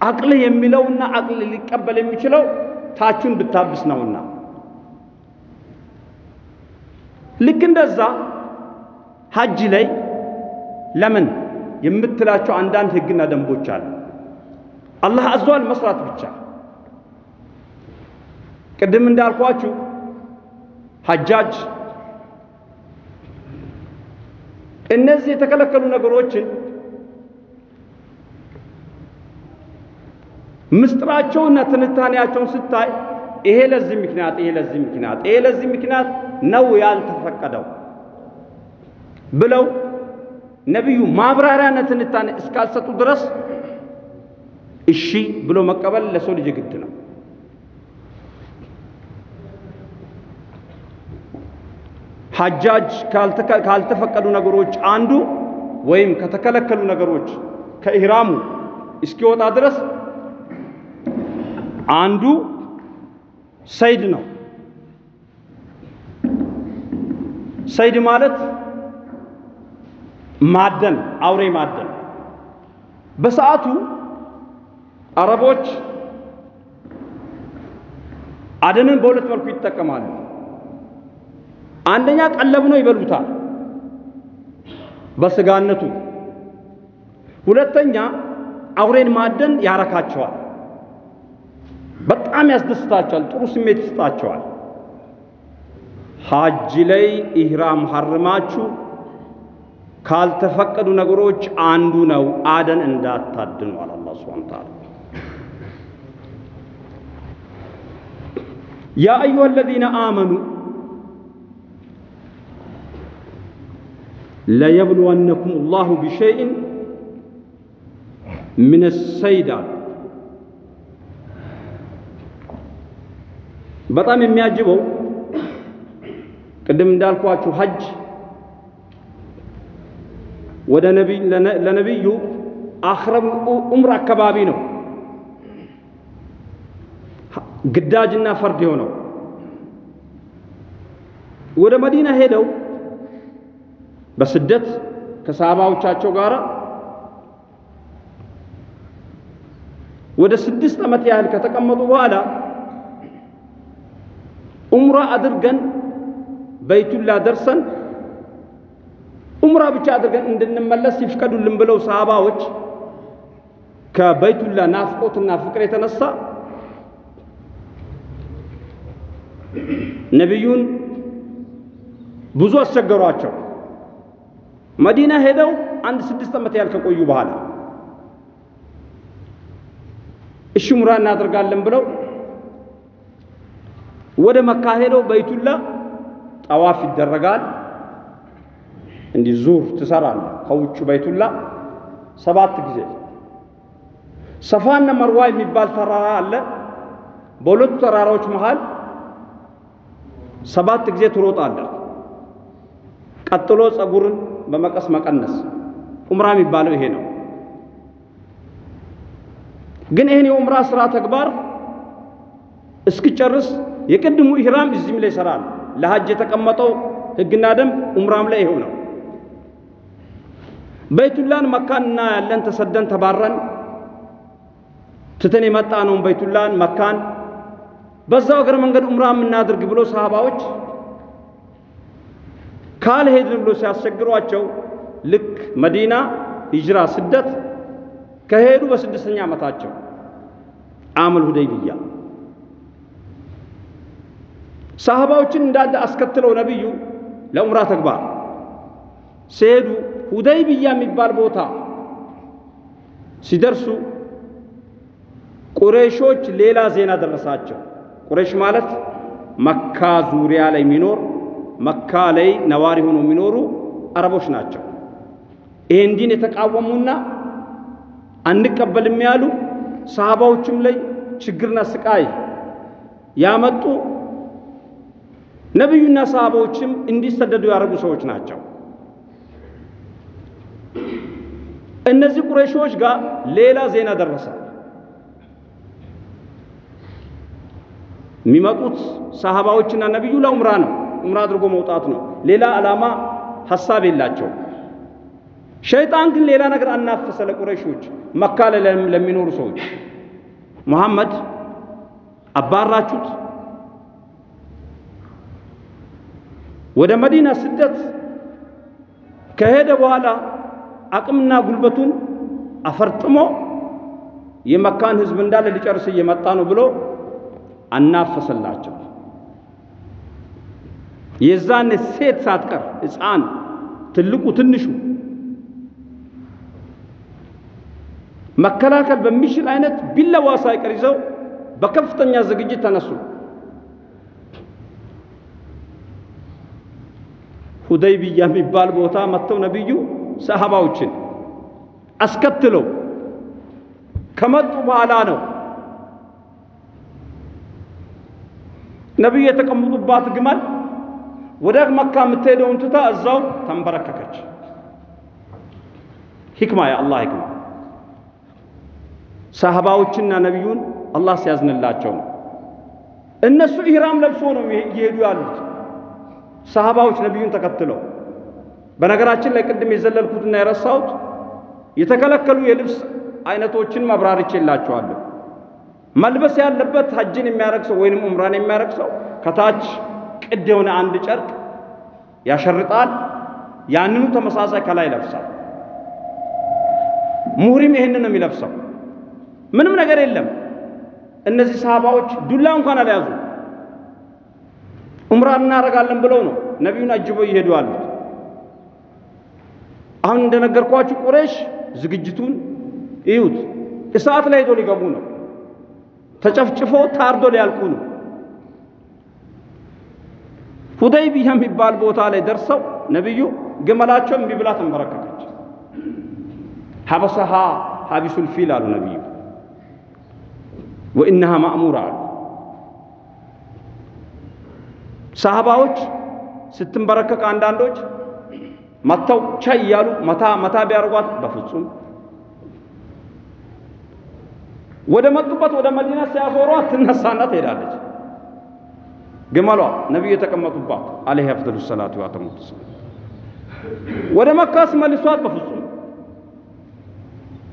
አቅል የሚለውና አቅል ሊቀበል የሚችለው ታቹን ብታብስ ነውና ልክ እንደዛ ሐጅ ላይ ለምን የምትላቸው አንዳንድ ህግና ደንቦች አሉ። አላህ አዟል መስራት ብቻ። ቅድም እንዳልኳችሁ ሐጃጅ እነዚህ የተከለከሉ ነገሮችን ምስጢራቸውና ትንታኔያቸውን ስታይ ይሄ ለዚህ ምክንያት ይሄ ለዚህ ምክንያት ይሄ ለዚህ ምክንያት ነው ያልተፈቀደው ብለው ነቢዩ ማብራሪያና ትንታኔ እስካልሰጡ ድረስ እሺ ብሎ መቀበል ለሰው ልጅ ግድ ነው። ሐጃጅ ካልተፈቀዱ ነገሮች አንዱ ወይም ከተከለከሉ ነገሮች ከኢህራሙ እስኪወጣ ድረስ አንዱ ሰይድ ነው። ሰይድ ማለት ማደን፣ አውሬ ማደን። በሰዓቱ አረቦች አደንን በሁለት መልኩ ይጠቀማሉ። አንደኛ ቀለብ ነው፣ ይበሉታል በስጋነቱ። ሁለተኛ አውሬን ማደን ያረካቸዋል፣ በጣም ያስደስታቸዋል፣ ጥሩ ስሜት ይሰጣቸዋል። ሐጅ ላይ ኢህራም ሐርማችሁ ካልተፈቀዱ ነገሮች አንዱ ነው አደን እንዳታድኑ አለ አላህ ሱብሓነሁ ወተዓላ። ያ አዩሃ አለዚነ አመኑ ለየብሉወነኩም አላሁ ቢሸይእን ምን ሰይድ አለ። በጣም የሚያጅበው ቅድም እንዳልኳችሁ ሐጅ ወደ ለነቢዩ አኽረም ዑምር አካባቢ ነው ግዳጅና ፈርድ የሆነው። ወደ መዲና ሄደው በስደት ከሰሃባዎቻቸው ጋር ወደ ስድስት ዓመት ያህል ከተቀመጡ በኋላ ዑምራ አድርገን በይቱላ ደርሰን ዑምራ ብቻ አድርገን እንድንመለስ ይፍቀዱልን ብለው ሰሃባዎች ከበይቱላ ናፍቆትና ፍቅር የተነሳ ነቢዩን ብዙ አስቸገሯቸው። መዲና ሄደው አንድ ስድስት ዓመት ያህል ከቆዩ በኋላ እሺ ዑምራ እናደርጋለን ብለው ወደ መካ ሄደው በይቱላ ጠዋፍ ይደረጋል። እንዲህ ዙር ትሰራለህ ከውጭ በይቱላ ሰባት ጊዜ። ሰፋና መርዋ የሚባል ተራራ አለ። በሁለቱ ተራራዎች መሃል ሰባት ጊዜ ትሮጣለህ። ቀጥሎ ጸጉርን በመቀስ መቀነስ። ዑምራ የሚባለው ይሄ ነው። ግን ይህን የዑምራ ስራ ተግባር እስኪጨርስ የቅድሙ ኢህራም እዚህም ላይ ይሰራል። ለሐጅ የተቀመጠው ህግና ደንብ ዑምራም ላይ ይሄው ነው። በይቱላን መካን እና ያለን ተሰደን ተባረን ትተን የመጣ ነውን በይቱላን መካን። በዛው እግረ መንገድ ዑምራ የምናድርግ ብሎ ሰሃባዎች ካልሄድን ብሎ ሲያስቸግሯቸው ልክ መዲና ሂጅራ ስደት ከሄዱ በስድስተኛ ዓመታቸው አመል ሁደይቢያ። ሰሃባዎችን እንዳለ አስከትለው ነቢዩ ለዑምራ ተግባር ሲሄዱ ሁደይብያ የሚባል ቦታ ሲደርሱ ቁረይሾች ሌላ ዜና ደረሳቸው። ቁረይሽ ማለት መካ ዙሪያ ላይ የሚኖር መካ ላይ ነዋሪ ሆኖ የሚኖሩ አረቦች ናቸው። ይህን ዲን የተቃወሙና አንቀበልም ያሉ ሰሃባዎችም ላይ ችግርና ስቃይ ያመጡ ነቢዩና ሰሃባዎችም እንዲሰደዱ ያደረጉ ሰዎች ናቸው። እነዚህ ቁረይሾች ጋር ሌላ ዜና ደረሰ። የሚመጡት ሰሃባዎችና ነቢዩ ለዑምራ ነው። ዑምራ አድርጎ መውጣት ነው። ሌላ ዓላማ ሐሳብ የላቸው። ሸይጣን ግን ሌላ ነገር አናፈሰ ለቁረይሾች መካ ለሚኖሩ ሰዎች ሙሐመድ አባራችሁት ወደ መዲና ስደት ከሄደ በኋላ አቅምና ጉልበቱን አፈርጥሞ የመካን ህዝብ እንዳለ ሊጨርስ እየመጣ ነው ብሎ አናፈሰላቸው። የዛን ሴት ሳትቀር ሕፃን፣ ትልቁ፣ ትንሹ መከላከል በሚችል አይነት ቢላዋ ሳይቀር ይዘው በከፍተኛ ዝግጅት ተነሱ። ሁደይቢያ የሚባል ቦታ መጥተው ነቢዩ ሰሃባዎችን አስከትለው ከመጡ በኋላ ነው ነቢዩ የተቀመጡባት ግመል ወደ መካ የምትሄደውን ትታ እዛው ተንበረከከች። ሂክማ የአላህ ሂክማ ሰሃባዎችና ነቢዩን አላህ ሲያዝንላቸው ነው። እነሱ ኢህራም ለብሶ ነው እየሄዱ ያሉት ሰሃባዎች ነቢዩን ተከትለው። በነገራችን ላይ ቅድም የዘለልኩትና የረሳሁት የተከለከሉ የልብስ አይነቶችን ማብራርቼላችኋለሁ። መልበስ ያለበት ሐጅን የሚያረግ ሰው ወይንም ዑምራን የሚያረግ ሰው ከታች ቅድ የሆነ አንድ ጨርቅ ያሸርጣል። ያንኑ ተመሳሳይ ከላይ ይለብሳል። ሙህሪም ይህንን ነው የሚለብሰው። ምንም ነገር የለም። እነዚህ ሰሃባዎች ዱላ እንኳን አልያዙ። ዑምራ እናደርጋለን ብለው ነው ነቢዩን አጅበው እየሄዱ ያሉት። አሁን እንደነገርኳችሁ ቁረይሽ ዝግጅቱን እዩት። እሳት ላይ ሄዶ ሊገቡ ነው። ተጨፍጭፎ ታርዶ ሊያልቁ ነው። ሁደይቢያ የሚባል ቦታ ላይ ደርሰው ነቢዩ ግመላቸው እምቢ ብላ ተንበረከከች። ሐበሰሃ ሐቢሱል ፊል አሉ ነቢዩ ወኢነሃ ማእሙራ አሉ። ሰሃባዎች ስትንበረከክ አንዳንዶች መጥተው ቻይ እያሉ መታ መታ ቢያደርጓት በፍጹም ወደ መጡበት ወደ መዲና ሲያዞሯት ትነሳና ትሄዳለች። ግመሏ ነቢዩ የተቀመጡባት አለይሂ አፍደሉ ሰላቱ ወአተሙ ወደ መካ ሲመልሷት በፍጹም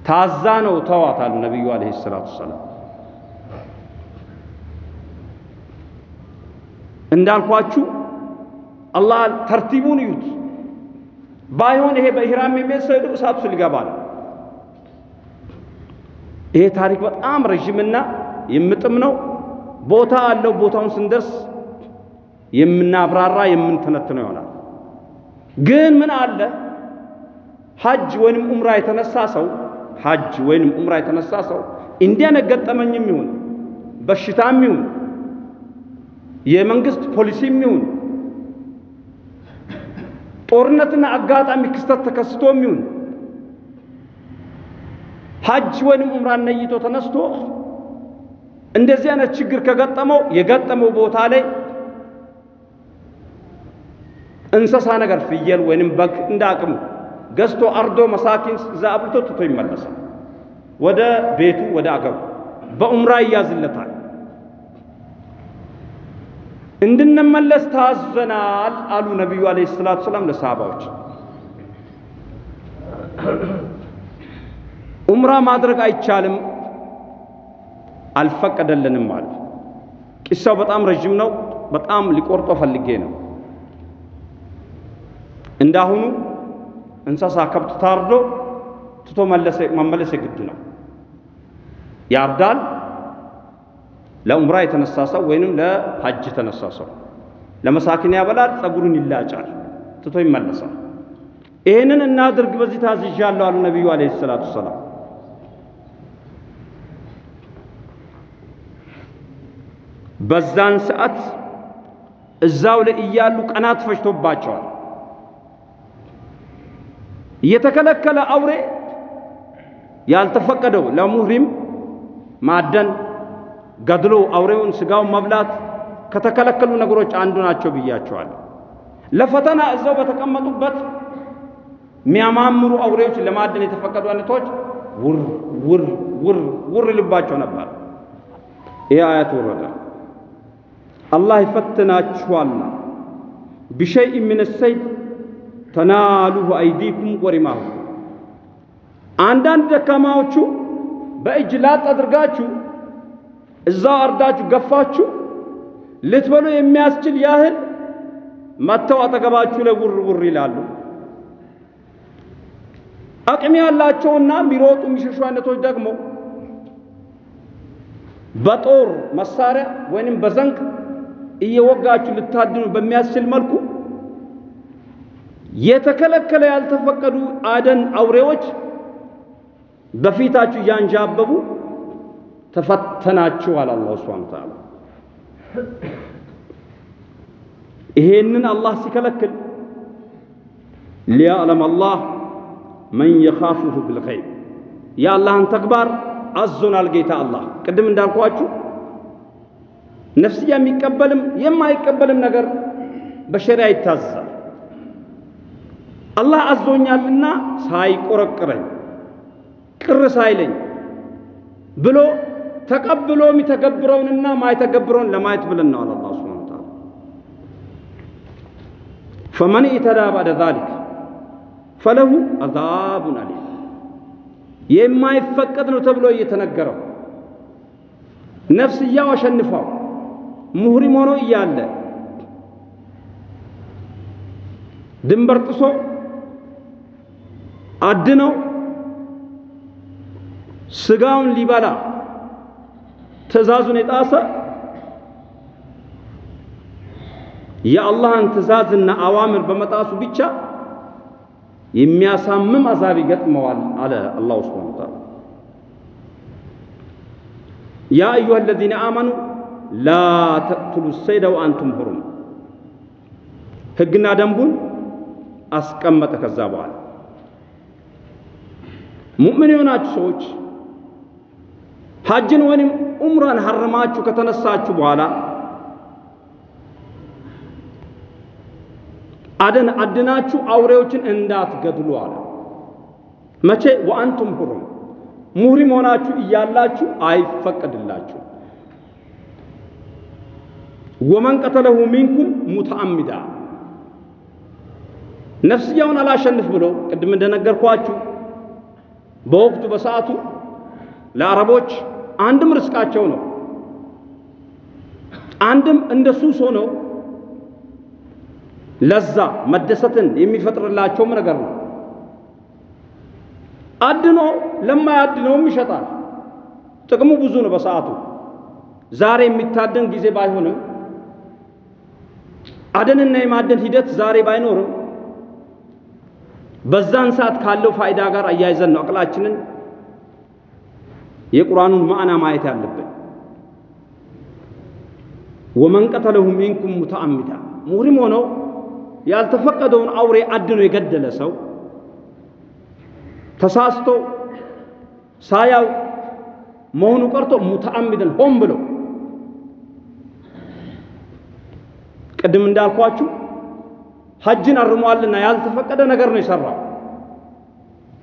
ታዛ ነው ተዋታል ነቢዩ አለይሂ ሰላቱ ሰላም። እንዳልኳችሁ አላህ ተርቲቡን እዩት። ባይሆን ይሄ በኢህራም የሚሄድ እሳቱ ውስጥ ሊገባ ነው። ይሄ ታሪክ በጣም ረዥምና የምጥም ነው። ቦታ አለው። ቦታውን ስንደርስ የምናብራራ የምንተነትነው ይሆናል። ግን ምን አለ ሐጅ ወይንም ዑምራ የተነሳ ሰው ሐጅ ወይንም ዑምራ የተነሳ ሰው ገጠመኝም ይሁን በሽታም ይሁን የመንግስት ፖሊሲም ይሁን ጦርነትና አጋጣሚ ክስተት ተከስቶም ይሁን ሐጅ ወይንም ዑምራን ነይቶ ተነስቶ እንደዚህ አይነት ችግር ከገጠመው የገጠመው ቦታ ላይ እንስሳ ነገር ፍየል ወይንም በግ እንደ አቅሙ ገዝቶ አርዶ መሳኪን እዛ አብልቶ ትቶ ይመለሳል ወደ ቤቱ ወደ አገሩ። በዑምራ ይያዝለታል። እንድንመለስ ታዘናል አሉ ነቢዩ አለይሂ ሰላቱ ሰላም ለሰሃባዎች። ዑምራ ማድረግ አይቻልም አልፈቀደልንም አሉ። ቂሳው በጣም ረዥም ነው። በጣም ሊቆርጦ ፈልጌ ነው። እንዳሁኑ እንስሳ ከብት ታርዶ ትቶ መመለስ የግድ ነው። ያርዳል ለዑምራ የተነሳ ሰው ወይንም ለሐጅ የተነሳ ሰው ለመሳኪን ያበላል፣ ጸጉሩን ይላጫል፣ ትቶ ይመለሳል። ይህንን እናድርግ በዚህ ታዝዣለሁ አሉ ነቢዩ አለይሂ ሰላቱ ሰላም። በዛን ሰዓት እዛው ላይ እያሉ ቀናት ፈጅቶባቸዋል። የተከለከለ አውሬ ያልተፈቀደው ለሙህሪም ማደን፣ ገድሎ አውሬውን ስጋውን መብላት ከተከለከሉ ነገሮች አንዱ ናቸው ብያቸዋለሁ። ለፈተና እዛው በተቀመጡበት የሚያማምሩ አውሬዎች ለማደን የተፈቀዱ አይነቶች ውር ውር ውር ውር ልባቸው ነበር። ይህ አያት ወረደ። አላህ ይፈትናችኋልና ቢሸይእ ምን ሰይድ ተናሉሁ አይዲኩም ወሪማሁ አንዳንድ ደካማዎቹ በእጅ ላጥ አድርጋችሁ እዛው አርዳችሁ ገፋችሁ ልትበሉ የሚያስችል ያህል መጥተው አጠገባችሁ ላይ ውር ውር ይላሉ። አቅም ያላቸውና የሚሮጡ የሚሸሹ አይነቶች ደግሞ በጦር መሳሪያ ወይንም በዘንግ እየወጋችሁ ልታድኑ በሚያስችል መልኩ የተከለከለ ያልተፈቀዱ አደን አውሬዎች በፊታችሁ እያንዣበቡ ተፈተናችኋል። አላሁ ሱብሓነሁ ወተዓላ ይሄንን አላህ ሲከለክል ሊያዕለም አላህ መን የኻፉሁ ቢልገይብ የአላህን ተግባር አዞናል ጌታ አላህ። ቅድም እንዳልኳችሁ ነፍስያ የሚቀበልም የማይቀበልም ነገር በሸሪያ ይታዘዛል። አላህ አዞኛልና ሳይቆረቅረኝ ቅር ሳይለኝ ብሎ ተቀብሎ የሚተገብረውንና ማይተገብረውን ለማየት ብለን ነው አላህ ሱብሓነሁ ወተዓላ። ፈመን ኢተዳ ባዕደ ዛሊክ ፈለሁ አዛቡን አሊም። የማይፈቀድ ነው ተብሎ እየተነገረው። ነፍስያው አሸንፋው ሙህሪም ሆኖ እያለ ድንበር ጥሶ አድነው ስጋውን ሊበላ ትእዛዙን የጣሰ የአላህን ትእዛዝና አዋምር በመጣሱ ብቻ የሚያሳምም አዛብ ይገጥመዋል አለ አላሁ ስብሓነ ወተዓላ። ያ አዩሃ አለዚነ አመኑ ላ ተቅቱሉ ሰይደ ወአንቱም ሁሩም ሕግና ደንቡን አስቀመጠ። ከዛ በኋላ ሙእምን የሆናችሁ ሰዎች ሐጅን ወይም ዑምራን ሐረማችሁ ከተነሳችሁ በኋላ አደን አድናችሁ አውሬዎችን እንዳትገድሉ አለ። መቼ? ወአንቱም ሁሩም ሙህሪም ሆናችሁ እያላችሁ አይፈቀድላችሁ። ወመን ቀተለሁ ሚንኩም ሙተአሚዳ ነፍስያውን አላሸንፍ ብሎ ቅድም እንደነገርኳችሁ በወቅቱ በሰዓቱ ለአረቦች አንድም ርስቃቸው ነው፣ አንድም እንደ ሱስ ለዛ መደሰትን የሚፈጥርላቸውም ነገር ነው። አድኖ ለማያድነውም ይሸጣል። ጥቅሙ ብዙ ነው። በሰዓቱ ዛሬ የሚታደን ጊዜ ባይሆንም አደንና የማደን ሂደት ዛሬ ባይኖርም በዛን ሰዓት ካለው ፋይዳ ጋር አያይዘን ነው አቅላችንን የቁርአኑን ማዕና ማየት ያለብን። ወመን ቀተለሁ ሚንኩም ሙተአሚዳ ሙህሪም ሆነው ያልተፈቀደውን አውሬ አድኖ የገደለ ሰው ተሳስቶ ሳያው መሆኑ ቀርቶ ሙተአሚደን ሆን ብሎ ቅድም እንዳልኳችሁ ሐጅን አርሟልና ያልተፈቀደ ነገር ነው የሰራው።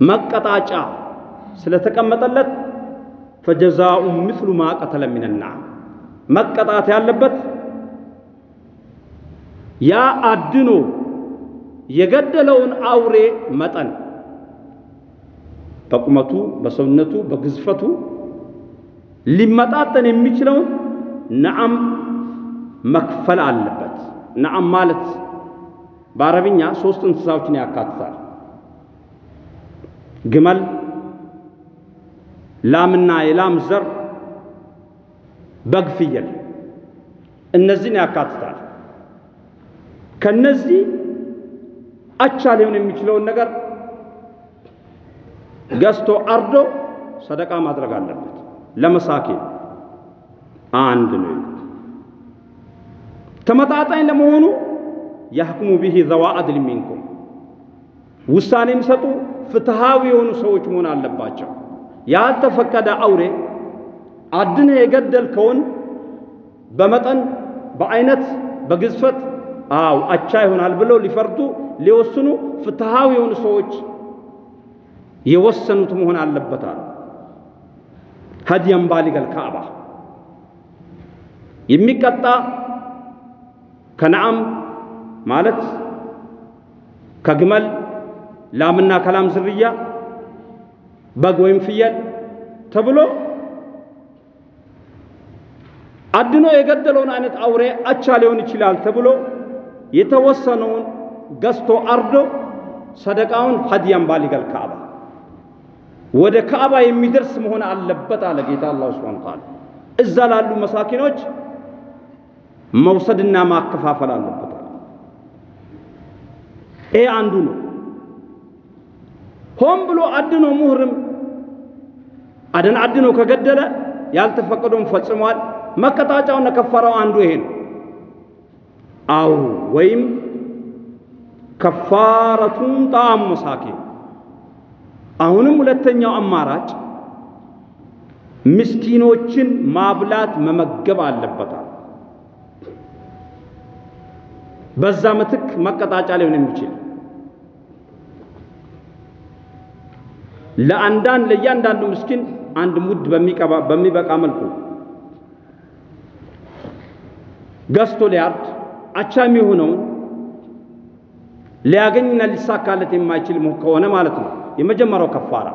መቀጣጫ ስለተቀመጠለት ፈጀዛኡ ምስሉ ማ ቀተለ ሚነና መቀጣት ያለበት ያ አድኖ የገደለውን አውሬ መጠን በቁመቱ፣ በሰውነቱ፣ በግዝፈቱ ሊመጣጠን የሚችለውን ነዓም መክፈል አለበት። ነዓም ማለት በአረብኛ ሶስት እንስሳዎችን ያካትታል። ግመል፣ ላምና የላም ዘር፣ በግ፣ ፍየል እነዚህን ያካትታል። ከነዚህ አቻ ሊሆን የሚችለውን ነገር ገዝቶ አርዶ ሰደቃ ማድረግ አለበት። ለመሳኪን አንድ ነው። ተመጣጣኝ ለመሆኑ ያህኩሙ ቢሂ ዘዋ አድል ሚንኩም ውሳኔ የሚሰጡ ፍትሃዊ የሆኑ ሰዎች መሆን አለባቸው። ያልተፈቀደ አውሬ አድነ የገደልከውን በመጠን በአይነት በግዝፈት አው አቻ ይሆናል ብለው ሊፈርዱ ሊወስኑ ፍትሃዊ የሆኑ ሰዎች የወሰኑት መሆን አለበታል። ሀዲየን ባሊገል ካዕባ የሚቀጣ ከነዓም ማለት ከግመል ላምና ከላም ዝርያ በግ ወይም ፍየል ተብሎ አድኖ የገደለውን አይነት አውሬ አቻ ሊሆን ይችላል ተብሎ የተወሰነውን ገዝቶ አርዶ ሰደቃውን ሀዲያን ባሊገል ካዕባ ወደ ካዕባ የሚደርስ መሆን አለበት አለ ጌታ አላህ ሱብሓነሁ ወተዓላ። እዛ ላሉ መሳኪኖች መውሰድና ማከፋፈል አለበት። ይሄ አንዱ ነው። ሆን ብሎ አድኖ ሙህርም አደን አድኖ ከገደለ ያልተፈቀደውን ፈጽሟል። መቀጣጫውና ከፈራው አንዱ ይሄ ነው። አው ወይም ከፋረቱን ጣዕሙ መሳኪን። አሁንም ሁለተኛው አማራጭ ምስኪኖችን ማብላት መመገብ አለበታል። በዛ ምትክ መቀጣጫ ሊሆን የሚችል ለአንዳንድ ለእያንዳንዱ ምስኪን አንድ ሙድ በሚበቃ መልኩ ገዝቶ ሊያርድ አቻ የሚሆነውን ሊያገኝና ሊሳካለት የማይችል ከሆነ ማለት ነው። የመጀመሪያው ከፋራ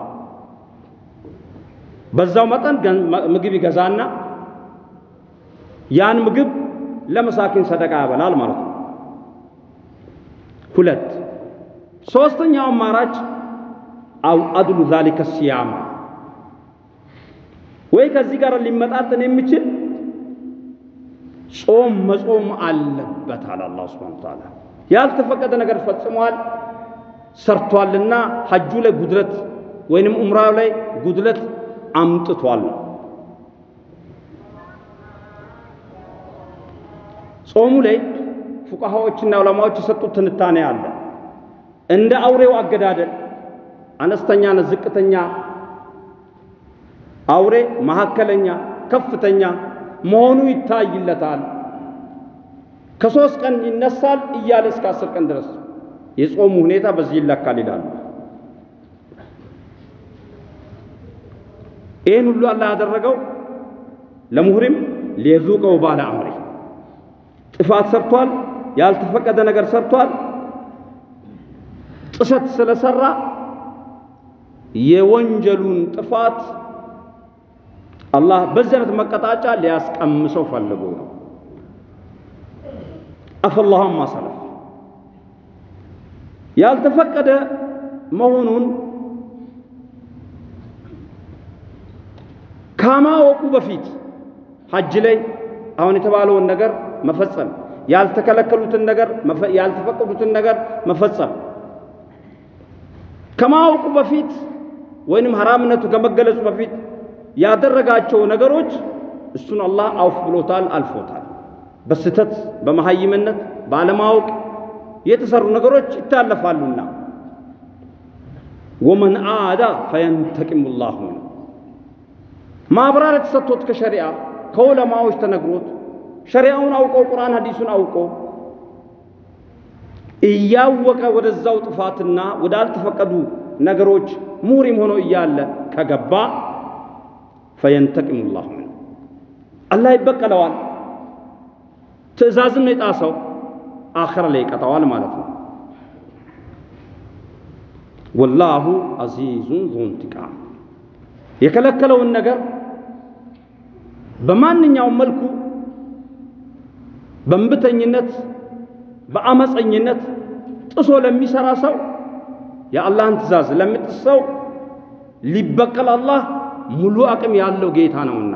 በዛው መጠን ምግብ ይገዛና ያን ምግብ ለመሳኪን ሰደቃ ያበላል ማለት ነው። ሁለት ሶስተኛው አማራጭ አው አድሉ ዛሊከ ሲያማ ወይ ከዚህ ጋር ሊመጣጠን የሚችል ጾም መጾም አለበት አለ አላህ ሱብሓነሁ ወተዓላ። ያልተፈቀደ ነገር ፈጽሟል ሰርቷልና ሐጁ ላይ ጉድለት ወይንም ዑምራው ላይ ጉድለት አምጥቷል። ጾሙ ላይ ፉቃሃዎችና ዑለማዎች የሰጡት ትንታኔ አለ። እንደ አውሬው አገዳደል አነስተኛና ዝቅተኛ አውሬ፣ መካከለኛ፣ ከፍተኛ መሆኑ ይታይለታል። ከሶስት ቀን ይነሳል እያለ እስከ አስር ቀን ድረስ የጾሙ ሁኔታ በዚህ ይለካል ይላሉ። ይህን ሁሉ አላህ ያደረገው ለሙህሪም ሊየዙቀው ባለ አምሪ ጥፋት ሰርቷል፣ ያልተፈቀደ ነገር ሰርቷል። ጥሰት ስለሰራ የወንጀሉን ጥፋት አላህ በዚህ አይነት መቀጣጫ ሊያስቀምሰው ፈልጎ ነው። አፈላሁም ማሰለፍ ያልተፈቀደ መሆኑን ከማወቁ በፊት ሐጅ ላይ አሁን የተባለውን ነገር መፈጸም፣ ያልተከለከሉትን ነገር ያልተፈቀዱትን ነገር መፈጸም ከማወቁ በፊት ወይንም ሐራምነቱ ከመገለጹ በፊት ያደረጋቸው ነገሮች እሱን አላህ አውፍ ብሎታል፣ አልፎታል። በስተት በመሀይምነት ባለማወቅ የተሰሩ ነገሮች ይታለፋሉና ወመን አዳ ፈየንተቂሙ ላሁ ነው። ማብራሪያ ተሰጥቶት ከሸሪዓ ከዑለማዎች ተነግሮት ሸሪዓውን አውቆ ቁርአን ሐዲሱን አውቆ እያወቀ ወደዛው ጥፋትና ወደ አልተፈቀዱ ነገሮች ሙሪም ሆኖ እያለ ከገባ ፈየንተቂሙ ላሁ ምን አላህ ይበቀለዋል። ትእዛዝን የጣሰው አኸር ላይ ይቀጣዋል ማለት ነው። ወላሁ አዚዙን ዙ እንቲቃም የከለከለውን ነገር በማንኛውም መልኩ በእንብተኝነት በአመፀኝነት ጥሶ ለሚሰራ ሰው የአላህን ትእዛዝ ለሚጥስ ሰው ሊበቀል አላህ ሙሉ አቅም ያለው ጌታ ነውና